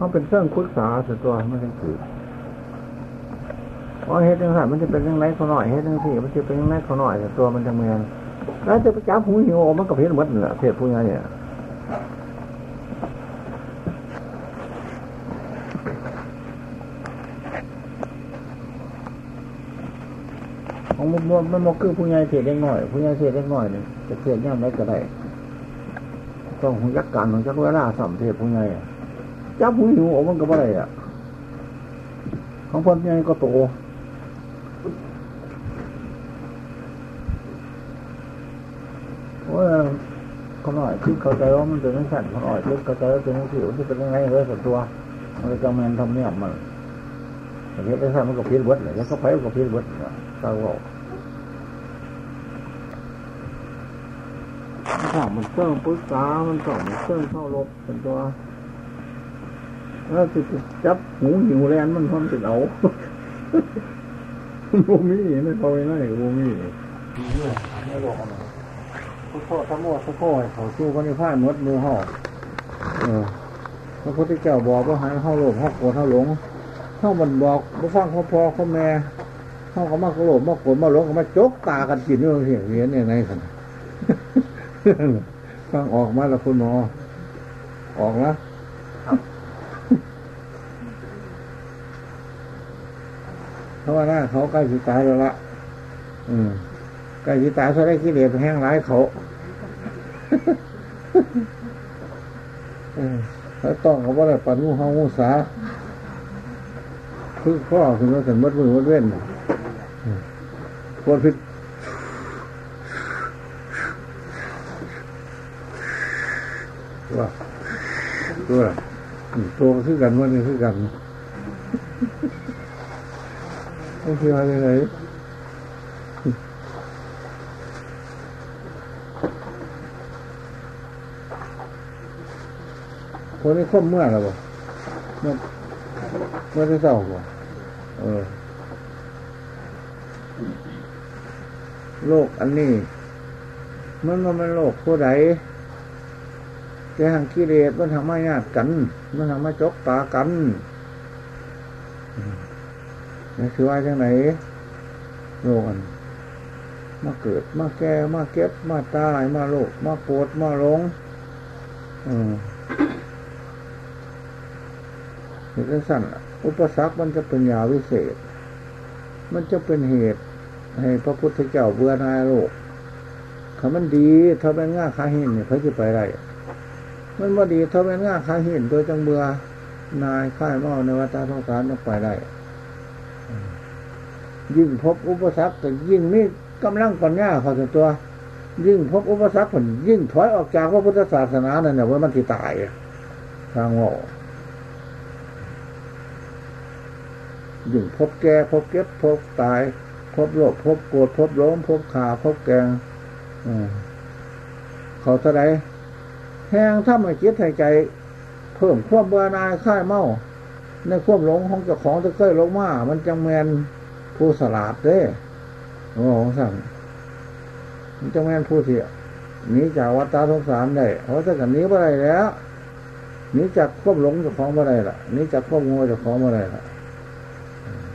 เขาเป็นเครื่องคุดษาสุดตัวไม่ใช่คือเพราะเฮ็ดยังไงมันจะเป็นยังไงเขาหน่อยเฮ็ดยังที่มันจะเป็นยังไงเขาหน่อยแต่ตัวมันจะเมือนแล้วจะไปจับหูหิวมันก็เพี้ยนหมดเหนือเพศผู้ใหญ่เนี่ยของมันมันมันคือผู้ใหญ่เสียเล็กน้อย ผู้ใหญ่เสียเล็กน้อยเนี่ยจะเสียย่ำไรก็ได้ต้องหยักการของจักเวลาสัมเทศผู้ใหญ่ จับผู้หิวออกมันก็ไม่ได้อะ ของพ่นใหญ่ก็โตว่าเขาหน่อยคิดเข้าใจว่ามันเป็นนักสั่นเขาหน่อยคิดเข้าใจว่าเป็นนักสิวที่เป็นยังไงเลยส่วนตัวมันจะแมนทำเนี่ยมันเฮ็ดได้สั่นมันก็พิษวัดเลยแล้วก็ไปก็พิษวัดเนี่ยตาบอกถ้ามันเครื่องปุ้ษามันต้องเครื่องเข้ารบเป็นตัว แล้วจะจับหูหิวแลนมันทนติดเอาโมมี่ไม่พอไม่ได้โมมี่ไม่บอกอะไรพุทโธทั้งหมดทุกข้อเขาสู้กันในผ้ามดมือห่อเออพระพุทธเจ้าบอกว่าหายเข้าโลภเข้าโกรธเข้าหลงเข้ามันบอกมาฟังเขาพอเขาแม่เข้าก็มาโลภมาโกรธมาหลงก็มาจกตากันกินเรื่องเสียงเรียนเนี่ยไงกันฟังออกมาแล้วคุณหมอออกแล้วเพราว่าหน้าเขาใกล้สิตายแล้วละอืมใกล้สิตายเขาได้กิเลสแห้งร้ายเขาแล้วต้องเขาว่าอะไรปันงูเฮางูสาคือพ่อคือว่าสันมัดมือมัดเว้นปวดพิษว่าตัวตัวคือกันวันนี้คือกัน ไม่คิดว่ายังไงคนนี้คบเมื่อหรอบ่เมื่อเมื่อที่เศร้าบ่เออ โลกอันนี้ มันมันมันโลกผู้ใดแต่ทางกิเลสมันทำให้ญาติกัน มันทำให้จกตากัน นี่คือว่าจังไหนโลกันมาเกิด มาแก่มาเก็บ มาตาย มาโลกมาโกรธมาหลงอืมเหตุสั้นอุปสรรคมันจะเป็นยาวิเศษ มันจะเป็นเหตุ ให้พระพุทธเจ้าเบื่อนายโลกคำมันดีถ้าเป็นง่าคาหินเนี่ยเขาจะไปได้มันว่าดีถ้าเป็นง่าคาหินโดยจังเบื่อนายค่ายเมาในวัฏสงสารต้องไปได้ ยิ่งพบอุปสรรคแต่ยิ่งนี่กำลังปัญญาเขาตัว ยิ่งพบอุปสรรคผลยิ่งถอยออกจากพระพุทธศาสนานั่นเนี่ยว่ามันที่ตายทางว่ยิ่งพบแก่พบเก็บพบตาย พบโลภพบโกรธพบล้มพบขาพบแกงเขาเท่าไรแห้งถ้าไม่คิดหายใจ เพิ่มควบเบื่อนายค่ายเมา ในควบหลงของเจ้าของตะเกยลงมา มันจังแมน ผู้สลาดเด้โอ้ของสั่งมันจังแม่นผู้เสียหนีจากวัฏฏะสงสารได้เพราะถ้ากันนี้บ่ได้แล้วหนีจากควบหลงจ้าของบ่ได้ละหนีจากควบงงเจ้าของบ่ได้ละ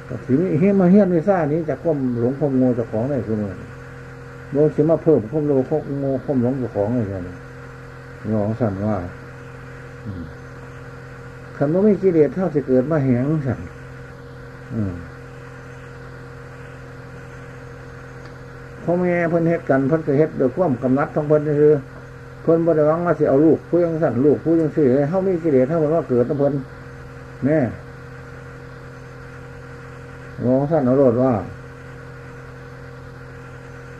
ก็ถือเฮียมาเฮียนวิซ่านี้จากควบหลงควบงงเจ้าของได้คือมันโลสิมาเพิ่มควบโลควบงงควบหลงจ้าของอะไรอย่างนี้งองสั่นว่าคำว่าไม่กิเลสเท่าจะเกิดมาแหงสั่น พ่อแม่เพิ่นเฮ็ดกันเพิ่นก็เฮ็ดโดยความกำนัดทั้งเพิ่นคือเพิ่นบ่ได้หวังมาสิเอาลูกผู้ยังสั่นลูกผู้ยังสื่อเฮามีกิเลสเท่าเพิ่นว่าเกิดทั้งเพิ่นแม่งองสั่นเอาโลดว่า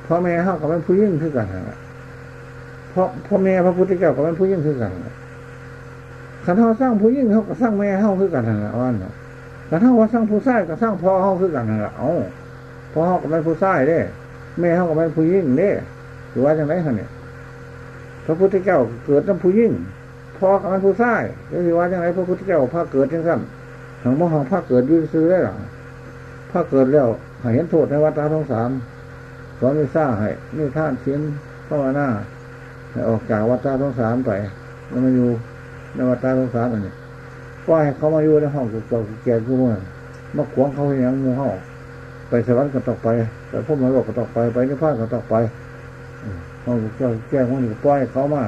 พ่อแม่เฮาก็เป็นผู้ยิ่งคือกันนะพ่อพ่อแม่พระพุทธเจ้าก็เป็นผู้ยิ่งคือกันขันเท่าสร้างผู้ยิ่งเขาก็สร้างแม่เฮาคือกันนะว่าน่ะขันเท่าว่าสร้างผู้ชายก็สร้างพ่อเฮาคือกันนะเอ้าพ่อเฮาก็เป็นผู้ชายเด้ แม่เขาก็เป็นผู้ยิ่งเนี่ยหรือว่าอย่างไรคะเนี่ยพระพุทธเจ้าเกิดเป็นผู้ยิ่งพ่อก็เป็นผู้ชายหรือว่าอย่างไรพระพุทธเจ้าพระเกิดจังสั้นของมหองพระเกิดยืดซื้อได้หรอพระเกิดแล้วเห็นโทษในวัฏสงสารสอนวิซ่าให้นี่ท่านเชียนภาวนาให้ออกจากวัฏสงสารไปแล้วมาอยู่ในวัฏสงสารอันนี้ว่าให้เขามาอยู่ในห้องเก่าแก่กูเมื่อมาขวางเขาอย่างงูห้อง ไปสวรรค์ก็ต้องไปไปพวกมันโลกก็ต้องไปไปนิพพานก็ต้องไปห้องเก่าแก่มันปล่อยเขามา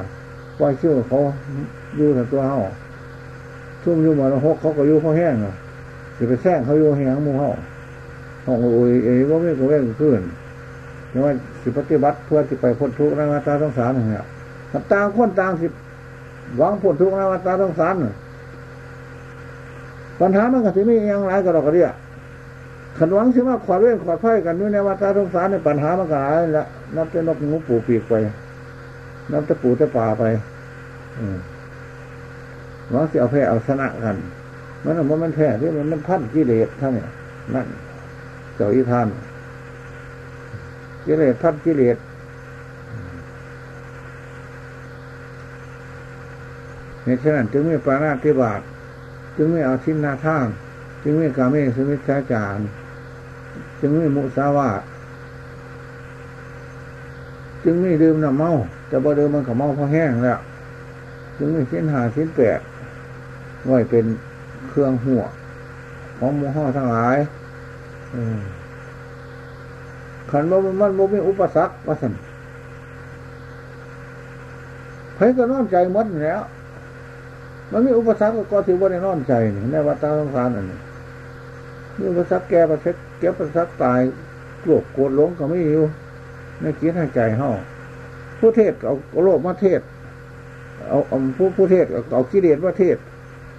ปล่อยชื่อเขาอยู่แต่ตัวห้องทุ่มอยู่มาแล้วหกเขาก็อยู่เขาแห้งอะจะไปแซงเขาอยู่แห้งมูห้องห้องโอ้ยเอ๋ว่าไม่ก็แว่งขึ้นเพราะว่าสิปฏิบัติเพื่อจะไปพ้นทุกข์ในมาตาต้องสารเนี่ยต่างคนต่างสิหวังพ้นทุกข์ในมาตาต้องสารปัญหามันก็สิไม่ยังไรก็ดอกเรียก ขันหวังสิว่าขวาดเว้นขวาดไพ่กันด้วยในวัฏสงสารในปัญหามันก็หายละนับจะนกงูปูปีกไป นับจะปูจะป่าไปหวังสิเอาแพ้เอาชนะกัน มันมันมันแพ้ที่มันมันพันกิเลสท่านเนี่ยนั่นเจ้าอีทานกิเลสพันกิเลสในฉะนั้นจึงไม่ปราราธิบาตจึงไม่เอาทิ้นนาท่าง จึงไม่กาเมสมิชาจาร จึงไม่มุสาวาจึงไม่ดื่มน้ำเมาจะบ่ดื่มมันกับเมาเพราะแห้งแล้วจึงไม่สิ้นหาสิ้นแปดไว้เป็นเครื่องหัวของมูห่อทั้งหลายขันบ่มันบ่มีอุปสรรคว่าสันเพ่ก็นอนใจมัดแล้ว มันมีอุปสรรคก็ถือว่าในนอนใจนี่ในวัฏสงสารอันนี้ มีอุปสรรคแก้ประเทศแก้ประสรรคตายกลัวโกรธหลงก็ไม่อยู่ในคิดให้ใจห่อผู้เทศเอาโลกมาเทศ เอาเอาผู้ผู้เทศเอากิเลสมาเทศ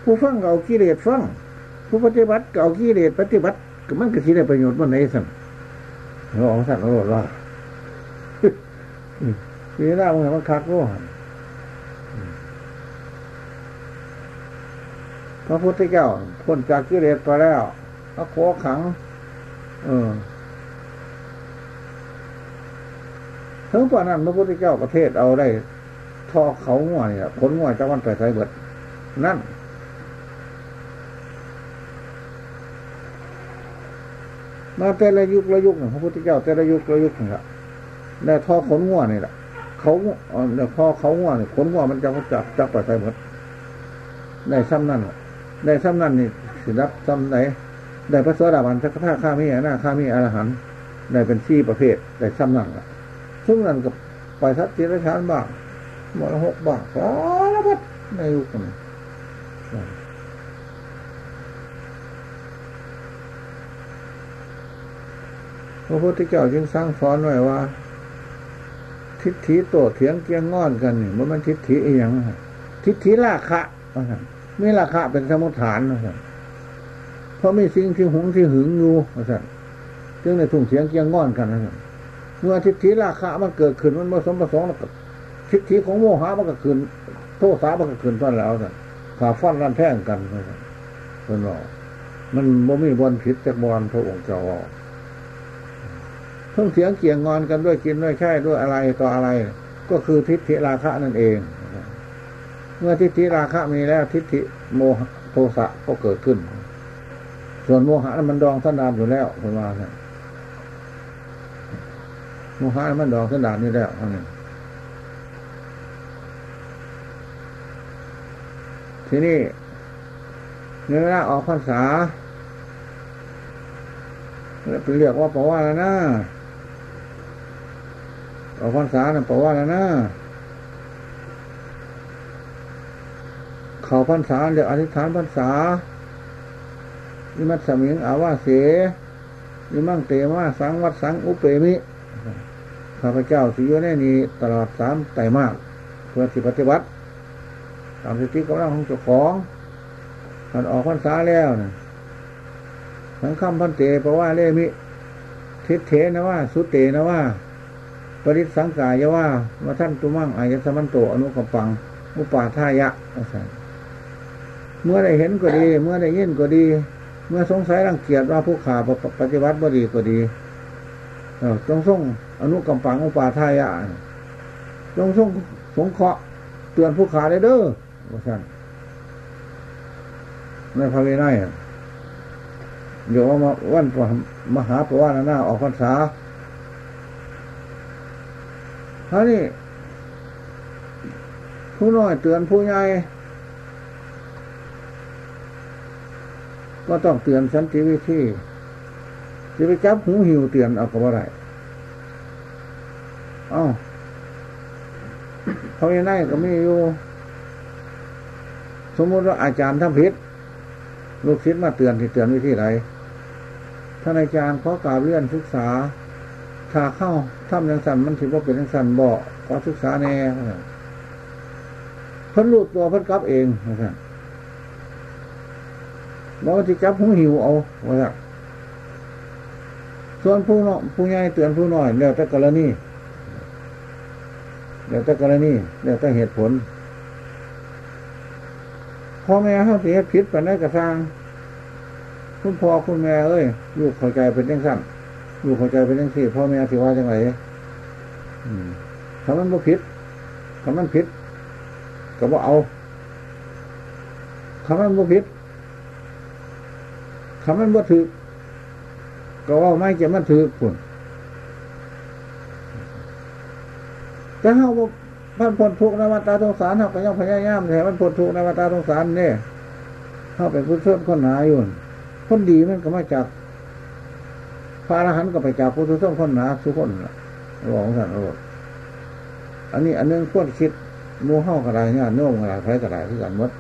ผู้ฟังเอากิเลสฟัง ผู้ปฏิบัติเอากิเลสปฏิบัติก็มันก็สิได้ประโยชน์มันไหนสั่งเราเอาสั่งเราบอกว่าปีหน้ามึงมันคักรู้พระพุทธเจ้าพ้นจากกิเลสไปแล้ว พระโคขัง เออถึงป่านนั้นพระพุทธเจ้าประเทศเอาได้ทอเขาง่วเนี่ยผลง่วจะวันไปไทยเบิด นั่น มาแต่ละยุคละยุคนะพระพุทธเจ้าแต่ละยุคละยุคนี่แหละได้ทอขนง่วนี่แหละเขาเดี๋ยวพอเขาง่วนี่ขนง่วมันจะจับจับไปไทยเบิดได้ซ้ำนั่นได้ซ้ำนั่นนี่สิรับซ้ำไหน ได้พระสวัสดิบาลสักท่าข้ามีหน้าข้ามีอรหันได้เป็นสี่ประเภทได้ซ้ำนั่นละซึ่งนั่นกับไปทัศน์เจริญชานบ้างมรหกบ้างสารพัดในยุคนี้พระพุทธเจ้าจึงสร้างสอนไว้ว่า ทิฏฐิโตเถียงเกียงงอนกันนี่มันทิฏฐิอีหยังทิฏฐิราคะไม่ราคะเป็นสมุทฐานนะ เพราะไม่สิ่งที่หงที่หึงอยู่นะจึงในทุ่งเสียงเกียงง่อนกันนะเมื่อทิฏฐิราคะมันเกิดขึ้นมันผสมผสมแล้วก็ทิฏฐิของโมหะมันก็ขึ้นโทษสามันก็ขึ้นตอนแล้วนะขาฟันรันแท่งกันนะเป็นบอกมันบ่มีบอลผิดจากบอลพระองค์เจ้าเพิ่งเสียงเกียงงอนกันด้วยกินด้วยใช่ด้วยอะไรต่ออะไร ก็คือทิฏฐิราคะนั่นเอง เมื่อทิฏฐิราคะมีแล้วทิฏฐิโมโทสะก็เกิดขึ้น ส่วนโมหะนั้นมันดองท่านดามอยู่แล้วคุณว่าเนี่ยโมหะมันดองท่านดามนี่แล้วนี่ทีนี้เนื้อออกพรรษาเป็นเรียกว่าปะว่าแล้วนะออกพรรษาเนี่ยปะว่าแล้วนะเขาพรรษาเรียกอธิษฐานพรรษา อิมัตสมิงอาวาเสยิมังเตมาสังวัดสังอุเปมิข้าพเจ้าสิโยแน่นี้ตลอดสามไตรมากเพื่อสิปฏิบัติตามสิทธิกำลังของเจ้าของมันออกพรรษาแล้วนะสังคำพันเตเพราะว่าเลมิ ทิเทนะว่า สุเตนะว่า ปริสังกายว่ามาท่านตุมั่งอายสมันโตอนุกปัง อุปาทายะเมื่อได้เห็นก็ดี เมื่อได้ยินก็ดี เมื่อสงสัยรังเกียจว่าผู้ขาปฏิวัติบ่ดีก็ดีต้องส่งอนุกรรมปังอุปาทายะต้องส่งสงเคราะห์เตือนผู้ขาได้เด้อว่าท่นในพระวินัยเดี๋ยวว่าวันมหาปวารณาออกพรรษาท่านี้ผู้น้อยเตือนผู้ใหญ่ ก็ต้องเตือนสันติวิธีจะไปจับหูหิวเตือนเอาก็บ่ได้เอ้าเขาไม่ได้ก็ไม่อยู่ สมมติว่าอาจารย์ทำผิด ลูกศิษย์มาเตือนที่เตือนวิธีไรท่านอาจารย์ขอกราบเลื่อนศึกษา ถ้าเข้าทำยังสันมันถือว่าเป็นยังสันบอกขอศึกษาแน่เพิ่นรู้ตัวเพิ่นกลับเองนะครับ บอกว่าที่จับหูหิวเอาว่าส่วนผู้น้อผู้ใหญ่เตือนผู้น้อยแล้วแต่กรณีแล้วแต่กรณีแล้วแต่เหตุผลพ่อแม่เขาเสียผิดไปได้กระซังคุณพ่อคุณแม่เอ้ยลูกเข้าใจเป็นยังสั้นลูกเข้าใจเป็นยังสี่พ่อแม่ถือว่าจังไรถ้ามันบ่ผิดถ้ามันผิด ก็บ่เอาถ้ามันบ่ผิด ถ้ามันบ่ถือก็ว่าไม่จะมันถือคุณแต่เฮาบ่มันพ้นทุกข์ในวัฏสงสารเฮาก็ยังพยายามแต่มันพ้นทุกข์ในวัฏสงสารเนี่ยเฮาเป็นผู้เชื่อคนหนาอยู่คนดีมันก็มาจากพระอรหันต์ก็ไปจากผู้ทุกข์คนหนาทุกคนบอกสันโรดอันนี้อันนึงควรคิดมูเฮากระไรเนี่ยโน้มกระไรไฟกระไรที่กันมด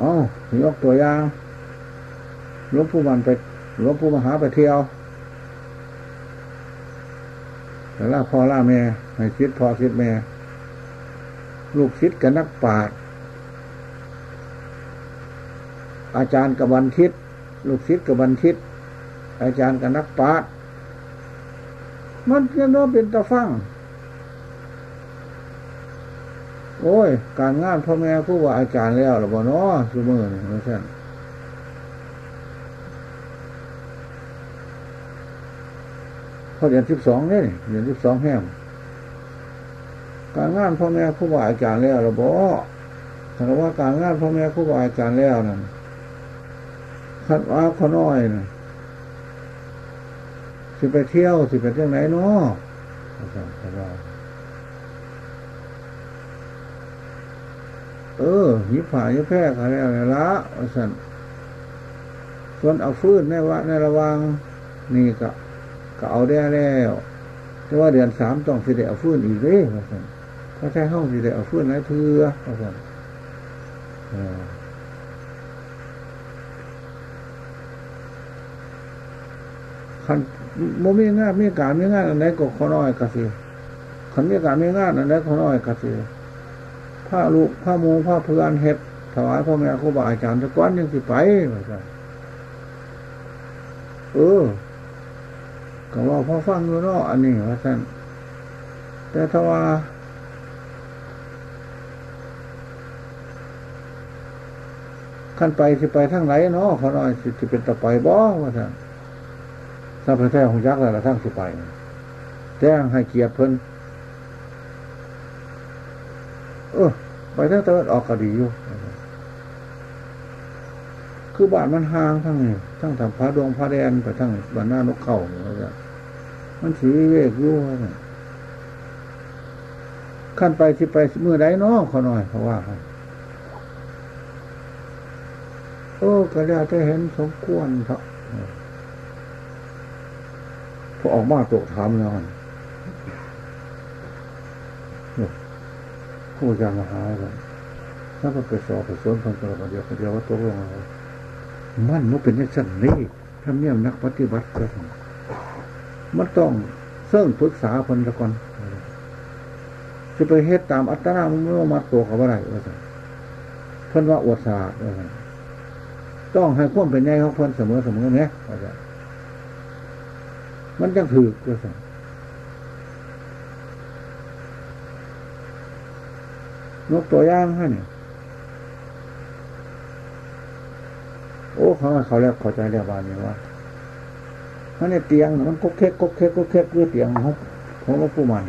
อ๋อ ยกตัวอย่างหลวงปู่มันไปหลวงปู่มหาไปเที่ยวแต่ล่าพ่อล่าแม่ให้คิดพ่อคิดแม่ ลูกคิดกับนักปราชญ์อาจารย์กับบันทิตลูกศิษย์กับบันทิตอาจารย์กับนักปราชญ์มันจะน้อเป็นตะฟัง โอ้ย การงานพ่อแม่ผู้ว่าอาจารย์แล้วหรือบ่เนาะสมือนี่ไม่ใช่พอเดือนสิบสองนี่เดือนสิบสองแห้มการงานพ่อแม่ผู้ว่าอาจารย์แล้วหรือบ่ถ้าว่าการงานพ่อแม่ผู้ว่าอาจารย์แล้วนั่นคัดว่าขาน้อยนะสิไปเที่ยวสิไปเที่ยวไหนเนาะอาจารย์ เออหิผ่าหิแพ้อะไรอะไรละสันส่วนเอาฟืนในวะในระวังนี่ก็ก็เอาได้แล้วแต่ว่าเดือนสามต้องสิเดเอาฟืนอีกเลยสันถ้าใช้ห้องสิเดเอาฟืนไหนเถื่อสันคันโมมีงานมีการมีงานอันไหนก็ขอน้อยกะสิคันมีการมีงานอันไหนขอน้อยกะสิ ผ้าลูกผ้ามูผ้าเพื่อนเห็ดถวายพ่อแม่ครูบาอาจารย์ตะก้อนยังสิไปว่าใช่เออก็ว่าพ่อฟังอยู่เนาะอันนี้ว่าท่านแต่ถ้าว่าขั้นไปสิไปทั้งไหนเนาะเขาน่อยสิเป็นต่อไปบ่ว่าท่านถ้าพระแท้ของยักษ์แล้วทั้งสิไปแจ้งให้เกียรติเพิ่น เออไปทั้งตะวันออกก็ดีอยู่คือบ้านมันห่างทั้งทั้งทำพระดวงพระแดนไปทั้งบ้านหน้านกเข่าเนี่ยมันสีเวกอยู่ขั้นไปที่ไปเมื่อใดน้อเขาหน่อยเพราะว่าโอ้ก็ได้จะเห็นสมควรเถอะพอออกมาตกทำแล้ว ผู้จามหาเลยถ้ามันไปสอบไปสวนคนตลอดเดียวคนเดียวว่าตัวลงอะไรมันมันเป็นอย่างนั้นนี่ทำเนี่ยนักปฏิบัติก็มันต้องเสื่องปรึกษาคนละก่อนจะไปเฮ็ดตามอัตราเมันไม่มาตัวกับอะไรว่าสัเพิ่นว่าอวดศาสตร์ว่าต้องให้ควบเป็นไงเขาเพิ่นเสมอเสมอเนี้ยมันจังถือว่าสั นกตัวย่างฮะเนี่ยโอ้เขาเขาแล้วเขาใจเรียบร้อยนี่ว่าถ้าในเตียงมันก็เค็กก็เค็กก็เค็กด้วยเตียงเขาของหลวงปู่มัน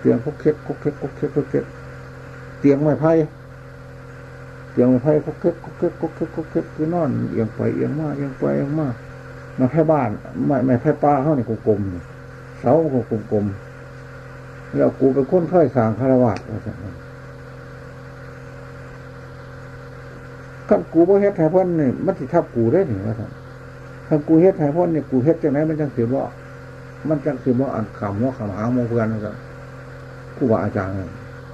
เตียงก็เค็กก็เค็กก็เค็กก็เค็กเตียงไม้ไผ่เตียงไม้ไผ่ก็เค็กก็เค็กก็เค็กก็เค็กคือนอนเอียงไปเอียงมาเอียงไปเอียงมามาแพ่บ้าน ไม่ไม่แพ่ป้าเขาเนี่ยกลมเสาก็กลมๆ แล้วกูเป็นคนค่อยสางคารวะขั้นกูบ่เฮ็ดไทยพ่นนี่มันสิทับกูได้หนิว่าท่านขั้นกูเฮ็ดไทยพ่นนี่กูเฮ็ดจังไหนมันจังสิบ่มันจังสิบ่อันขำว่าขำหาโมเพื่อนนะครับผู้ว่าอาจารย์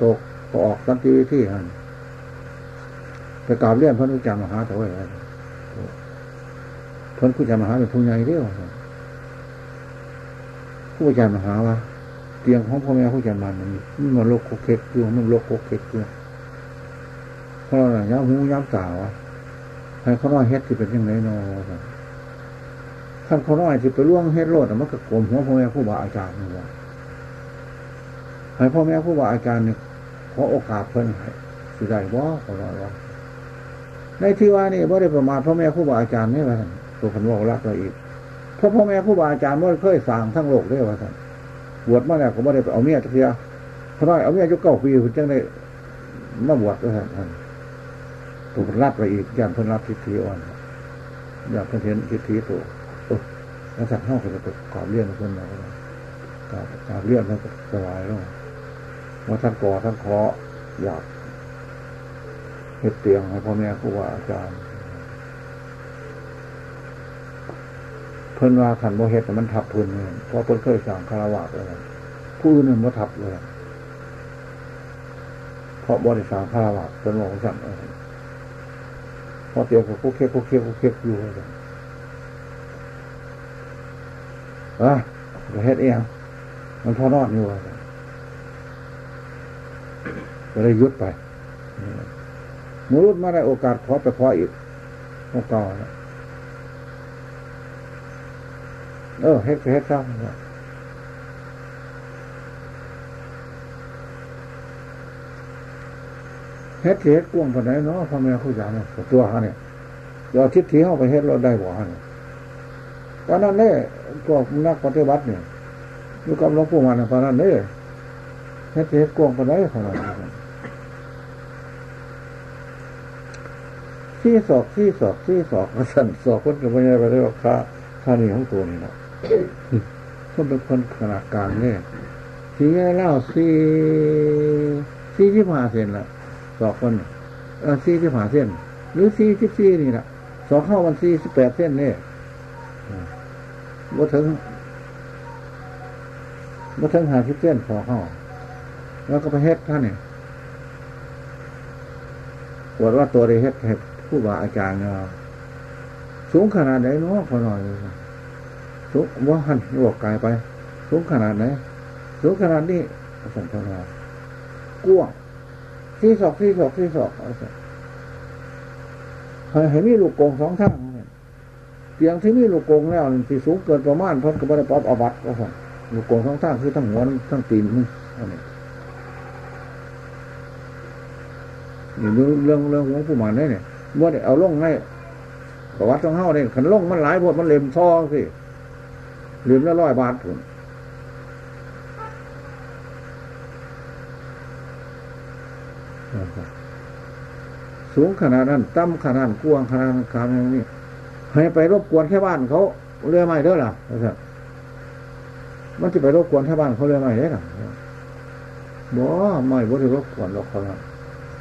ตกก็ออกสันติวิธีฮันไปกราบเรียนพระนุจามหาถวาพระนุจามหาเป็นผู้ใหญ่เดียวผู้อาจารย์มหาว่า เตียงของพ่อแม่ผู้จารย์มันมันมันโลกโคเกตอยู่มันโลกโคเกตอยู่เพราะอะไรย้ำหูย้ำตาวะให้เขาน้อยเฮ็ดที่เป็นยังไงนอท่านเขาน้อยที่ไปล่วงเฮ็ดโลดมันก็กลมหัวพ่อแม่ผู้บาอาจารย์นี่ว่าให้พ่อแม่ผู้บาอาจารย์เนี่ยขอโอกาสเพิ่นให้สิได้ว่าเขาน้อยว่าในที่ว่านี่บ่ได้ประมาทพ่อแม่ผู้บาอาจารย์นี่ว่าตัวขันบอกรักเราอีกเพราะพ่อแม่ผู้บาอาจารย์ว่าเคยสั่งทั้งโลกได้ว่าท่าน บวชมาแล้วก็ไม่ได้ไปเอาเมียตะเคียเขาน้อยเอาเมียยุเก้าปีคุณจังได้มาบวชว่าท่านถูกรับไปอีกอย่างเพิ่นรับทิฏฐิอ่อนอยากเพิ่นเห็นทิฏฐิตัวแล้วสั่งห้าคนจะกราบเลี่ยนเพิ่นเรากราบกราบเลี่ยนแล้วก็สบายแล้วว่าท่านก่อท่านขออยากเฮ็ดเตียงให้พ่อแม่ครูบาอาจารย์ เพิ่นว่าขันโมเฮ็ดแต่มันทับเพิ่นเลยเพราะเพิ่นเคยสั่งคารวะเลยผู้อื่นมันทับเลยเพราะบริษัทคารวะเป็นบอกสั่งพอเตียวกับคุกเคี้ยคุกเคี้ยคุกเคี้ยอยู่เลยอะจะเฮ็ดเองมันพอนอนอยู่เลยก็เลยยุดไปมรุดมาได้โอกาสขอไปขออีกโอกาส เออเฮ็ดเฮ็ดซ้ำเฮ็ดเฮ็ดกวงปานไหนเนาะพ่อแม่คู่ยามตัวฮะเนี่ยเดี๋ยวทิศที่เข้าไปเฮ็ดเราได้บ่ฮะเนี่ยตอนนั้นเนี่ยพวกนักปฏิบัติเนี่ยอยู่กับหลวงปู่มันตอนนั้นเนี่ยเฮ็ดเฮ็ดกวงปานไหนขนาดนี้ซี่ศอกซี่ศอกซี่ศอกสั่นศอกคนกับพญาไปได้ว่าค่าค่านี่ของตัวนี่เนาะ คนเป็นคนขนาดกลางเนี่ยสีเล่าสี่สี่ที่ผ่าเส้นละสอกคนเออสี่ที่ผ่าเส้น หรือสี่ที่สี่นี่แหละสองข้ามันสี่สิบแปดเส้นเนี่ยบ่ถึงบ่ถึงหาสิบเส้นสองข้าแล้วก็ไปเฮ็ดท่านเนี่ยปวดว่าตัวได้เฮ็ดเฮ็ดผู้บาอาจารย์เราสูงขนาดไหนเนาะพอหน่อย สูงว่าหันลวกกายไปสูงขนาดไหนสูงขนาดนี้สันทนาก้วงที่ศอกที่ศอกที่ศอกเห็นมีลูกโกงสองทางเตียงที่มีลูกโกงแล้วที่สูงเกินประมาณพันก็ไม่ได้ป๊อปอาบัตก็สั่งลูกโกงสองทางคือทั้งหัวทั้งตีนนี่อยู่เรื่องเรื่องของผู้มันเนี่ยว่าได้เอาล่งให้ประวัติของเฮาเนี่ยขันล่งมันหลายพวดมันเล็มซอสิ เล็มละร้อยบาทถุนสูงขนาดนั้นต่ำขนาดกว้างขนาดขนาดนี้ให้ไปรบกวนแค่บ้านเขาเรื่อไม่เด้อล่ะมันจะไปรบกวนแค่บ้านเขาเรื่อไม่ได้หรอบ่ไม่บ่ได้รบกวนหรอกเขา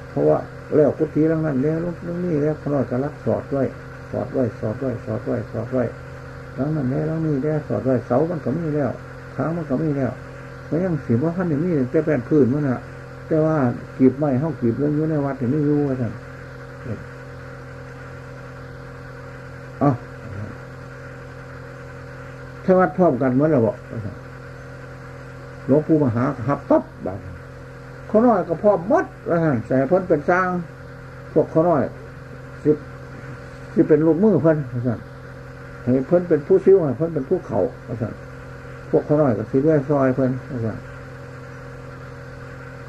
เพราะว่าแล้วกุฏิลังนั้นแล้วลูกนี่แล้วขนอยกระลักสอดไว้สอดไว้สอดไว้สอดไว้สอดไว้ ลังนั้นแล้วลังนี้แล้วสอดไว้เสามันก็มีแล้วค้างมันก็มีแล้วไม่ยังสีว่าขั้นอย่างนี้แต่แป้นพื้นมันอะแต่ว่ากีบไม้ห้องกีบเรื่องอยู่ในวัดถึงไม่รู้ว่าท่านอ๋อถ้าวัดพร้อมกันเมื่อไรบอกหลวงปู่มหาหับปั๊บแบบเขาน้อยก็พร้อมมัดว่าท่านใส่พ้นเป็นสร้าง พวกขาน้อยสิบสิเป็นลูกมือเพิ่นท่าน ให้เพิ่นเป็นผู้ซิ้วเพิ่นเป็นผู้เข่าว่าท่านพวกเขาหน้อยก็สิด้วยซอยเพิ่นว่าท่าน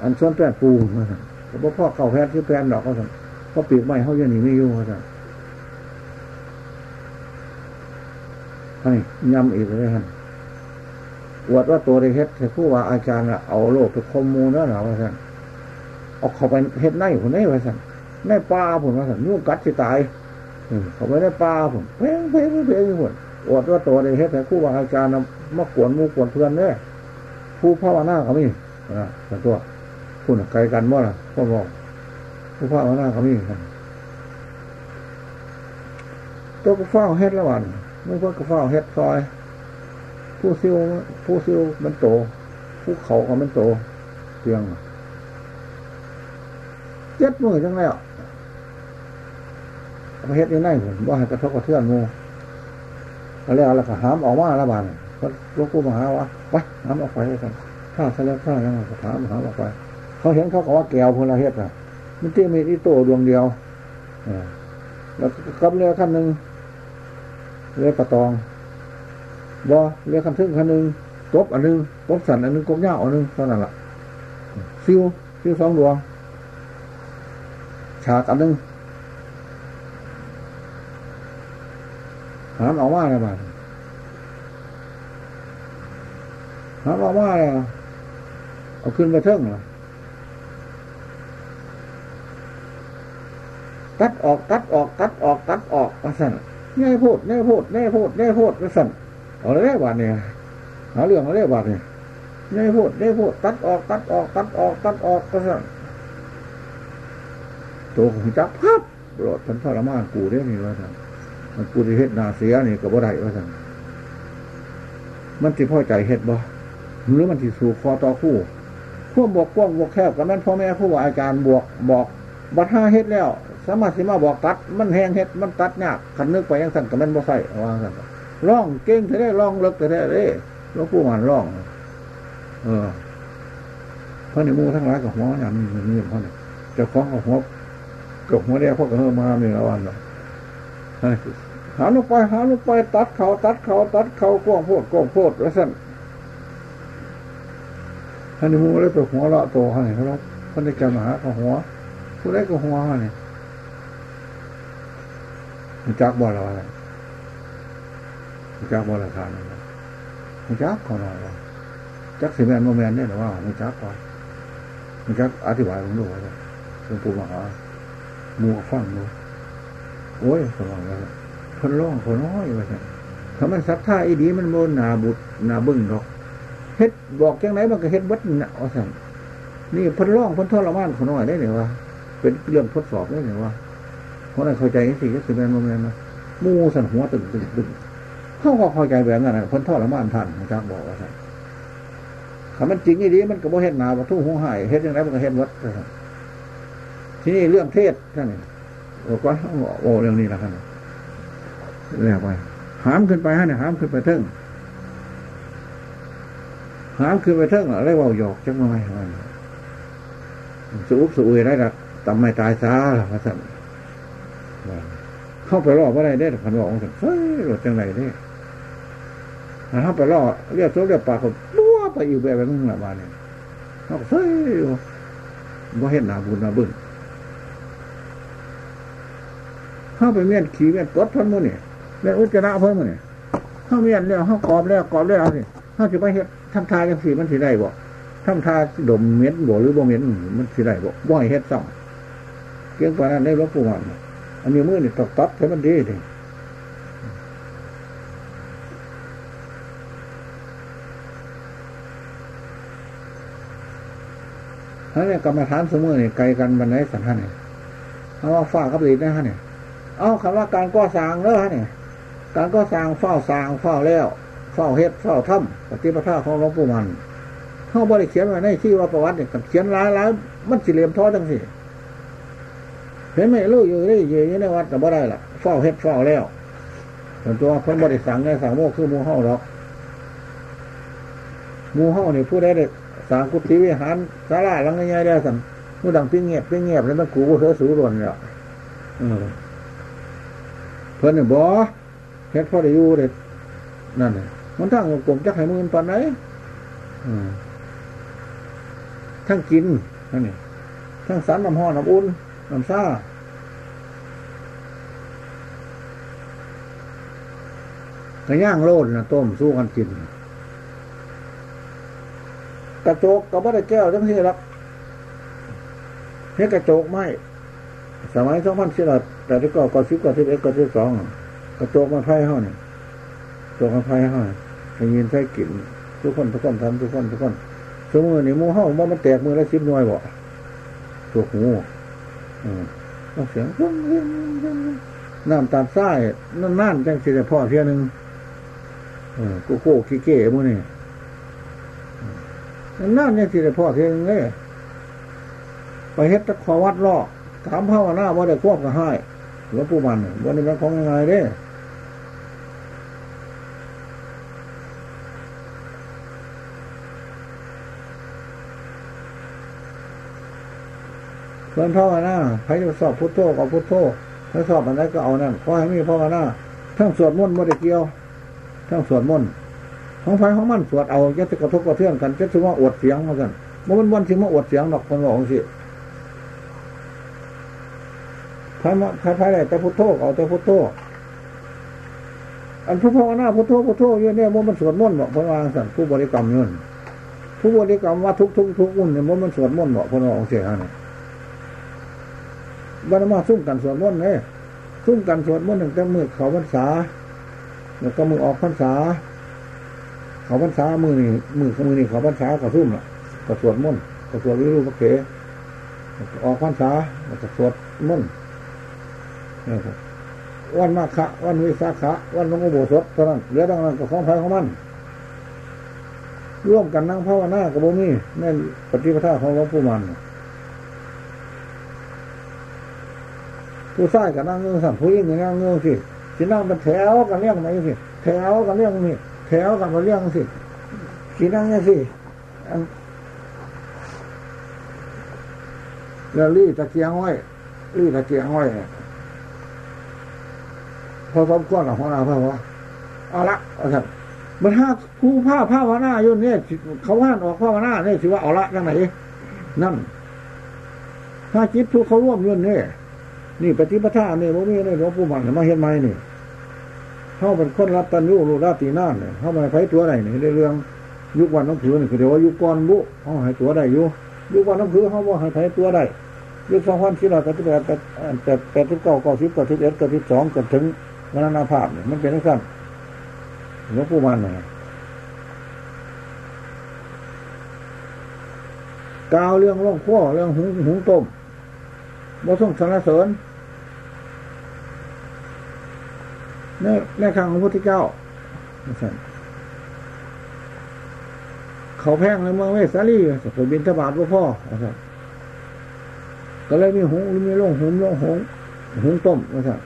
อันส่วนแป้นปูว่าท่านแต่พวกพ่อเข่าแพนที่แพนดอกว่าท่านเพราะปีกไม้เขายังหนีไม่ยุ่งว่าท่านให้ย้ำอีกเลยท่านอวดว่าตัวได้เฮ็ดแต่ผู้ว่าอาจารย์เอาโลกไปคมมูนั่นหรอว่าสั่นเอาเข้าไปเฮ็ดในผมได้ว่าสั่นในป่าผมว่าสั่นยุ่งกัดสิตาย เขาไปในป่าผมเพ่งเพ่งเพ่งผมอวดว่าตัวได้เฮ็ดแต่ผู้ว่าอาจารย์มากวนมูกวนเพื่อนเนี่ยผู้ภาวนาเขามีนะแต่ตัวคุณไกลกันว่าล่ะพ่อบอกผู้พ่อหน้าเขามีตัวก็เฝ้าเฮ็ดละวันไม่พ่อก็เฝ้าเฮ็ดซอย ผู้ซิวผู้ซิวมันโต ผู้เขาก็มันโตเตียงเจ็ดมือจังแล้วประ เฮ็ดยังไงผมว่าให้กระทบกระเทือนงูแล้วแล้วก็หามออกมาละบานก็ลูกผู้มาหาว่าไปหามออกไปกันข้าซะแล้วข้าแล้วก็ถามหามออกไป เขาเห็นเขาก็ว่าแก้วพลเฮ็ดอะมันตีมีที่โตดวงเดียวแล้วกับเรือขั้นหนึ่งเรือประตองบอเรือคันทึ่งคันหนึ่งตบอันหนึ่งตบสันอันหนึ่งกบเงาอันหนึ่งเท่านั้นแหละซิวซิวสองดวงฉากอันหนึ่ง หามออกมาเลยบ้านหามออกมาเลยเอาขึ้นไปเทิงเหรอตัดออกตัดออกตัดออกตัดออกมาสั่นแน่พูดแน่พูดแน่พูดแน่พูดมาสั่นเอาเลยบาทเนี่ยหาเรื่องเอาเลยบาทเนี่ยแน่พูดแน่พูดตัดออกตัดออกตัดออกตัดออกมาสั่นตัวของจับพับโปรดพันทรมานกูได้นี่ว่าสั่น มันกูที่เฮ็ดนาเสียนี่กับว่าได้ว่าสั่นมันที่พ่อใจเฮ็ดบ่หรือมันที่สู่คอต่อคู่พวกบวกกว้างบวกแคบกับนั้นพ่อแม่ผู้ว่าอาจารย์บวกบอกบัตรห้าเฮ็ดแล้ว สามารถสิมาบอกตัด มันแห้งเฮ็ดมันตัดยากขันนึกไปยังสั่นกับแมันบ่ใส่ว่าสั่นร่องเก่งเธอได้ร่องเลิกเธอได้เด้หลวงปู่มันร่อง เออพระในมูทั้งหลายกับหัวอย่างนี้นี่พ่อเนี่ยจะฟ้องกับหัวกับหัวเดียวพวกเออมาหนึ่งละวันเนาะ หาลงไปหาลงไปตัดเขาตัดเขาตัดเขากว้างโพดกว้างโพดแล้วสั่นท่านในมูเลยไปหัวละโตให้ครับท่านได้จำมาหาเขาหัวผู้ได้ก็หัวเนี่ยมันจักบ่เราอะไรมันจักบ่ราคาเนี่ยมันจักขอหน่อยว่าจักสิแมนโมแมนได้หรือว่ามันจักก่อนมันจักอธิบายผมดูว่าหลวงปู่มหามูฟังดู โอ้ยสมองแล้วคนร้องคนน้อยว่าถ้ามันศรัทธาอีดีมันโมนาบุตรนาบึ้งหรอกเฮ็ดบอกจังไหนมันก็เฮ็ดวัดน่ะว่าสั่งนี่พันร้องพันทรมานคนน้อยได้เนี่ยว่าเป็นเรื่องทดสอบได้เนี่ยว่าเพราะนั้นเข้าใจสิก็สิแมนโมแมนนะมูสันหัวตึงตึงตึงเขาก็เข้าใจแบบนั้นนะคนทอดละมานท่านอาจารย์บอกว่าใช่ถ้ามันจริงอย่างนี้มันก็บ่เห็นนาบ่ทุ่งหัวหายเฮ็ดยังไงมันก็เห็นวัดที่นี้เรื่องเทศท่านนี่ โอ้ก็โอ้เรื่องนี้ละครับเรียกไปหามขึ้นไปฮะเนี่ยหามขึ้นไปเทิงหามขึ้นไปเทิงอะไรว่าหยอกจังไม่สูบสูบได้ละตำไม่ตายซาพระสันเข้าไปรอว่าไรได้พันบอกว่าเฮ้ยรถจังไรได้เข้าไปรอเรียกโซ่เรียกปากคนบัวไปอยู่แบบนั้นละบ้านเนี่ยเขาเฮ้ยว่าเห็นหนาบุญนาบึ้ง เข้าไปเมียนขี่เมียนตดพันมือนี่เมียนอุจจาระเพิ่มมือนี่เข้าเมียนแล้วเข้ากรอบแล้วกรอบแล้วสิเข้าจะไปเห็ดทำทายยังสีมันสีได้บ่ทำทาดมเม็ดบ่หรือบ่เม็ดมันสีได้บ่บ่อยเฮ็ดซ่องเกี่ยงปานั้นได้รับปูมันอันนี้มือนี่ตอกตัดให้มันดีดินั่นเนี่ยกรรมฐานสมือเนี่ยไกลกันบันไดสันท่านเนี่ยเอาว่าฝ้ากับลีดนะฮะเนี่ย เอาคำว่าการก่อสร้างเนอะเนี่ย การก่อสร้างเฝ้าสร้างเฝ้าแล้วเฝ้าเฮ็ดเฝ้าถ้ำปฏิปทาของหลวงปู่มันเขาบริเขียนไว้ในที่ว่าประวัติเนี่ยเขียนร้ายแล้วมันสิเหลี่ยมท้อจังสิเห็นไหมลูกอยู่ได้อยู่ในวัดแต่บ่ได้ล่ะเฝ้าเฮ็ดเฝ้าแล้วส่วนตัวเพิ่นบริสังในสังโมกคือมูเฮาหรอกมูเฮาเนี่ยผู้ได้เด็กสางกุฏิวิหารสาราหลังใหญ่ได้สั่นมูดังปิ้งเงียบปิ้งเงียบแล้วมันกูเธอสูรวนเนี่ย เพิ่นเนี่ยบ่เฮ็ดพ่อได้อยู่เด็ดนั่นมันทั้งกลมจักให้มือปันไหนทั้งกินนั่นนี่ทั้งสันน้ำห่อน้ำอุ่นน้ำซ่าก็ย่างโลดนะต้มสู้กันกิน กระโจกกับว่าได้แก้วทั้งที่รักเฮ้กระโจกไม่ สมัยสองพันสี่ร้อยแต่ที่ก่อก่อสิบก่อสิบเอ็ดก่อสิบสองกระโจกมันไฟห้อเนี่ยโจกมันไฟห้อไปยินไฟกลิ่นทุกคนทุกคนทำทุกคนทุกคนสมมตินี่มูห่าว่ามันแตกมือและสิบหน่วยบ่ตัวหูอืมเสียงน้ำตาลทรายนั่นนั่นจังสิแต่พ่อเพียหนึ่งกูโก้ขี้เก๋มูนี่นั่นเนี่ยสิแต่พ่อเพียหนึ่งเลยไปเฮ็ดตะขอวัดล่อ ถามพระวนาว่าได้ควบกับให้หลวงปู่มันวันนี้มันของยังไงเด้เพื่อนพ่อวนาใครจะสอบพุทโธก็พุทโธถ้าสอบอะไรก็เอานั่นขอให้มีพ่อวนาทั้งสวดมนต์โมเดเกียว ทั้งสวดมนต์ของไฟของมันสวดเอาจะกระทบกระเทือนกันจะถือว่าอวดเสียงมากันมันวันที่มาอวดเสียงดอกคนบอกสิ พระพระพระได้แต่พุทโธเอาแต่พุทโธอันพระภาวนาพุทโธพุทโธเยอะเนี่ยมันสวดมนต์บอกพระวางสั่นผู้บริกรรมยืนผู้บริกรรมว่าทุกทุกทุกอุ่นเนี่ยมันสวดมนต์บอกพระองค์เสียเนี่ยบรรมาซุ่มกันสวดมนต์เนี่ยซุ่มกันสวดมนต์ตั้งแต่มือเขาพรรษาแล้วก็มือออกพรรษา เขาพรรษามือนี่มือมือนี่เขาพรรษาก็ซุ่มล่ะก็สวดมนต์ก็สวดวิรุปเขออกพรรษาก็สวดมนต์ วันมาฆะวันวิสาขะวันนงอุโบสถเท่านั้นเหลือดังนั้นก็ของไฟของมันร่วมกันนั่งภาวนากับบ่มีแม่ปฏิปทาของหลวงปู่มัน ผู้ชายกับนั่งเงือสั่นผู้หญิงกับนั่งเงือสิสินั่งเป็นแถวกันเรื่องไหนสิแถวกันเรื่องนี่แถวกันมาเรื่องสิสินั่งเนี่ยสิแล้วรีตะเกียงไว้รีตะเกียงไว้ พอสมควรหรอหัวนาพ่อว่าเอาละเอาครับมันห้าผู้ผ้าผ้าวนาอยู่เนี่ยเขาว่านออกผ้าวนาเนี่ยถือว่าเอาละยังไงนั่นถ้าจิตทุกเขาร่วมยุ่นเนี่ยนี่ปฏิปทาเนี่ยมันมีในหลวงปู่มันมาเห็นไหมนี่เขาเป็นคนรับตันยุรูราตีน่านเนี่ยเขามาไฟตัวใดเนี่ยในเรื่อง ยุควันน้องผือนี่คือเดี๋ยวว่ายุคก่อนบุเขาให้ตัวใดอยู่ยุควันน้องผือเขาว่าให้ไฟตัวใดยุคสองพันสี่ร้อยแปดสิบแปดแปดแปดสิบเก้าเก้าสิบเก้าสิบเอ็ดเก้าสิบสองจนถึง มรณภาพเนี่ยมันเป็นสั้นหลวงปู่มันนะกาวเรื่องร่องขั้วเรื่องหุงหุงต้มบ่ส่งสารเสริญในในครั้งของพระพุทธเจ้า เขาแพงในเมืองเวสาลีจะไปบินทบาทว่าพ่อก็เลยมีหงมีร่องหุงร่องหงหุงต้มนะครับ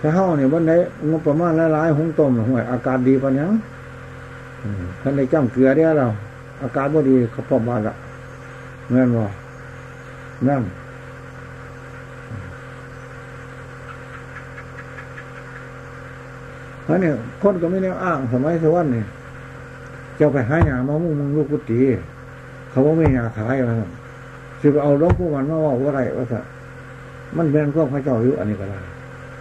ถ้าเฮาเนี่ยวันไหนงบประมาณหลายๆหงต้มห่วยอากาศดีปะยังท่านในจ้ำเกลือได้เรา อากาศบ่ดีเขาพอมาละแม่นว่านั่นเพราะเนี่ยคนก็ไม่แนวอ้างสมัยสวรรค์เนี่ยเจ้าไปหาหยามามุ่งมึงลูกกุฏิเขาว่าไม่หยาขายมาจะเอาล้มผู้มันมาว่าว่าไรว่าสัมันเป็นก็พระเจ้าอยู่อันนี้ก็ได้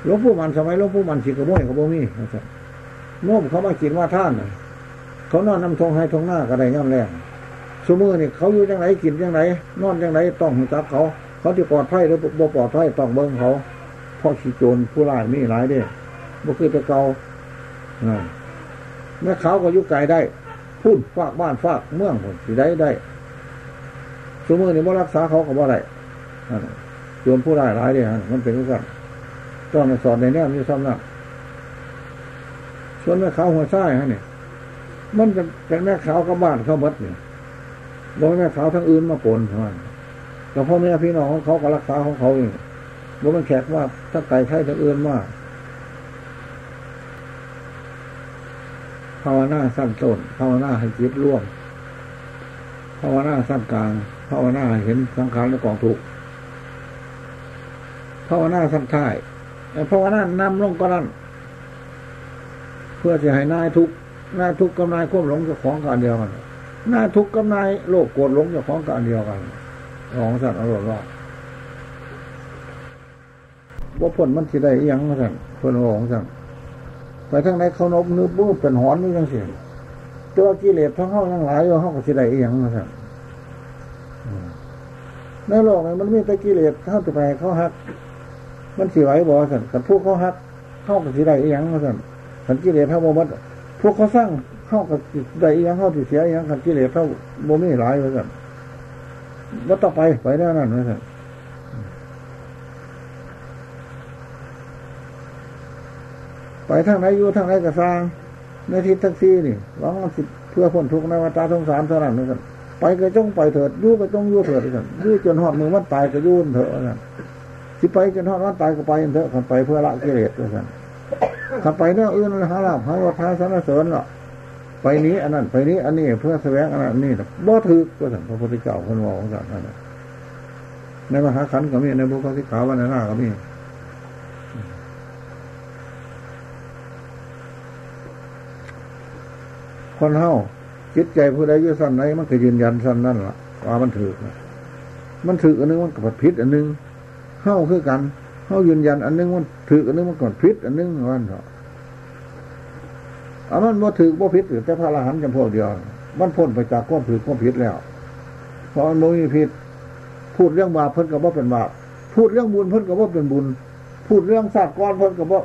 หลวงปู่มันสมัยหลวงปู่มันสิกระโมยกระโบมีนะครับโน้มเขามากินว่าท่านเขานอนน้ำทงให้ทงหน้าก็ได้ย่ำแรงสมือนี่เขาอยู่ยังไงกินยังไงนอนยังไงต้องหจักเขา เขาที่ปลอดภัยหรือบ่ปลอดภัยต้องเบิ้งเขาเพราะขี้โจรผู้ร้ายมีหลายเด้บ่คือตะเกาแม่เขาก็ยุกไก่ได้พูดฝากบ้านฝากเมืองคนสิได้ได้สมือนี่บ่รักษาเขาก็บ่ได้โจรผู้ร้ายหลายเด้มันเป็นอย่างนั้น ตอนสอนในแนวนี้ซ้ำนักส่วนแม่ขาวหัวไส้ฮะเนี่ยมันเป็นแม่ขาวกับบ้านเขาบัดเนี่ยโดยแม่ขาวทั้งอื่นมาปนเท่านั้นแต่พ่อแม่พี่น้องของเขาก็รักษาของเขาเองบ่มันแขกว่าถ้าไก่ไข่ทั้งอื่นมากภาวนาสั้นต้นภาวนาให้จิตร่วมภาวนาสั้นกลางภาวนาเห็นสังขารและกองทุกภาวนาสั้นท้าย เพราะว่านั่นนำลงก็นั่นเพื่อจะให้นายทุกนายทุกกับนายควบหลงจะของการเดียวกันนายทุกกับนายโลกโกรธหลงจะของการเดียวกันของสัตว์อรรถว่าว่าผลมันสิได้ยังสั่นผลของสั่นไปทั้งไหนเขานบนึบบู้เป็นหอนนี่ยังเสียตัวกิเลสทั้งห้องทั้งหลายว่าห้องก็สิได้ยังสั่นในโลกนี้มันมีแต่กิเลสเข้าไปเขาหัก มันสิไหวบ่สันกันพวกเขาฮักเข้ากับสิได้ยังมาสันสันกิเลสเท่าโมมัดพวกเขาสร้างเข้ากับได้ยังเข้าที่เสียยังกันกิเลสเข้าโมไม่หลายเหมือนกันว่าต่อไปไปแน่นั่นเหมือนกันไปทางไหนอยู่ทางไหนก็สร้างในทิศทั้งสี่นี่หวังสิเพื่อพ้นทุกข์ในวัฏสงสารเท่านั้นสันไปก็จงไปเถิดยู่ก็จงยู่เถิดเหมือนกันยู่จนหอดมือมันตายก็ยู่เถอะเหมือนกัน สิไปจนหอดมันตายก็ไปเถอะขันไปเพื่อละกิเลสเหมือนกันขันไปเนี่ยอื่นหาลาภหาวัฏสรรเสริญหรอกไปนี้อันนั้น ไปนี้อันนี้เพื่อแสวงอันนั้นนี่บ่ถือก็สั่งพระพุทธเจ้าคนบอกสั่งนั่นในมหาขันก็มีในบุพธิขาวันหน้าก็มีคนเฮาจิตใจผู้ใดยืดสั้นไหนมันก็ยืนยันสั้นนั่นล่ะว่ามันถือมันถืออันนึงมันกับพิษอันนึง เฮาคือกันเฮายืนยัน อันนึงมันถืออันนึงมันก่อนพิษอันนึงวันเถอะอันนั้นว่าถือว่าพิษหรือแต่พระอรหันต์จำพวกเดียว มันพ้นไปจากความถือความพิษแล้ว เพราะมันมีพิษพูดเรื่องบาปเพิ่นกับว่าเป็นบาปพูดเรื่องบุญเพิ่นกับว่าเป็นบุญ พูดเรื่องศาสตร์ก้อนเพิ่นกับว่า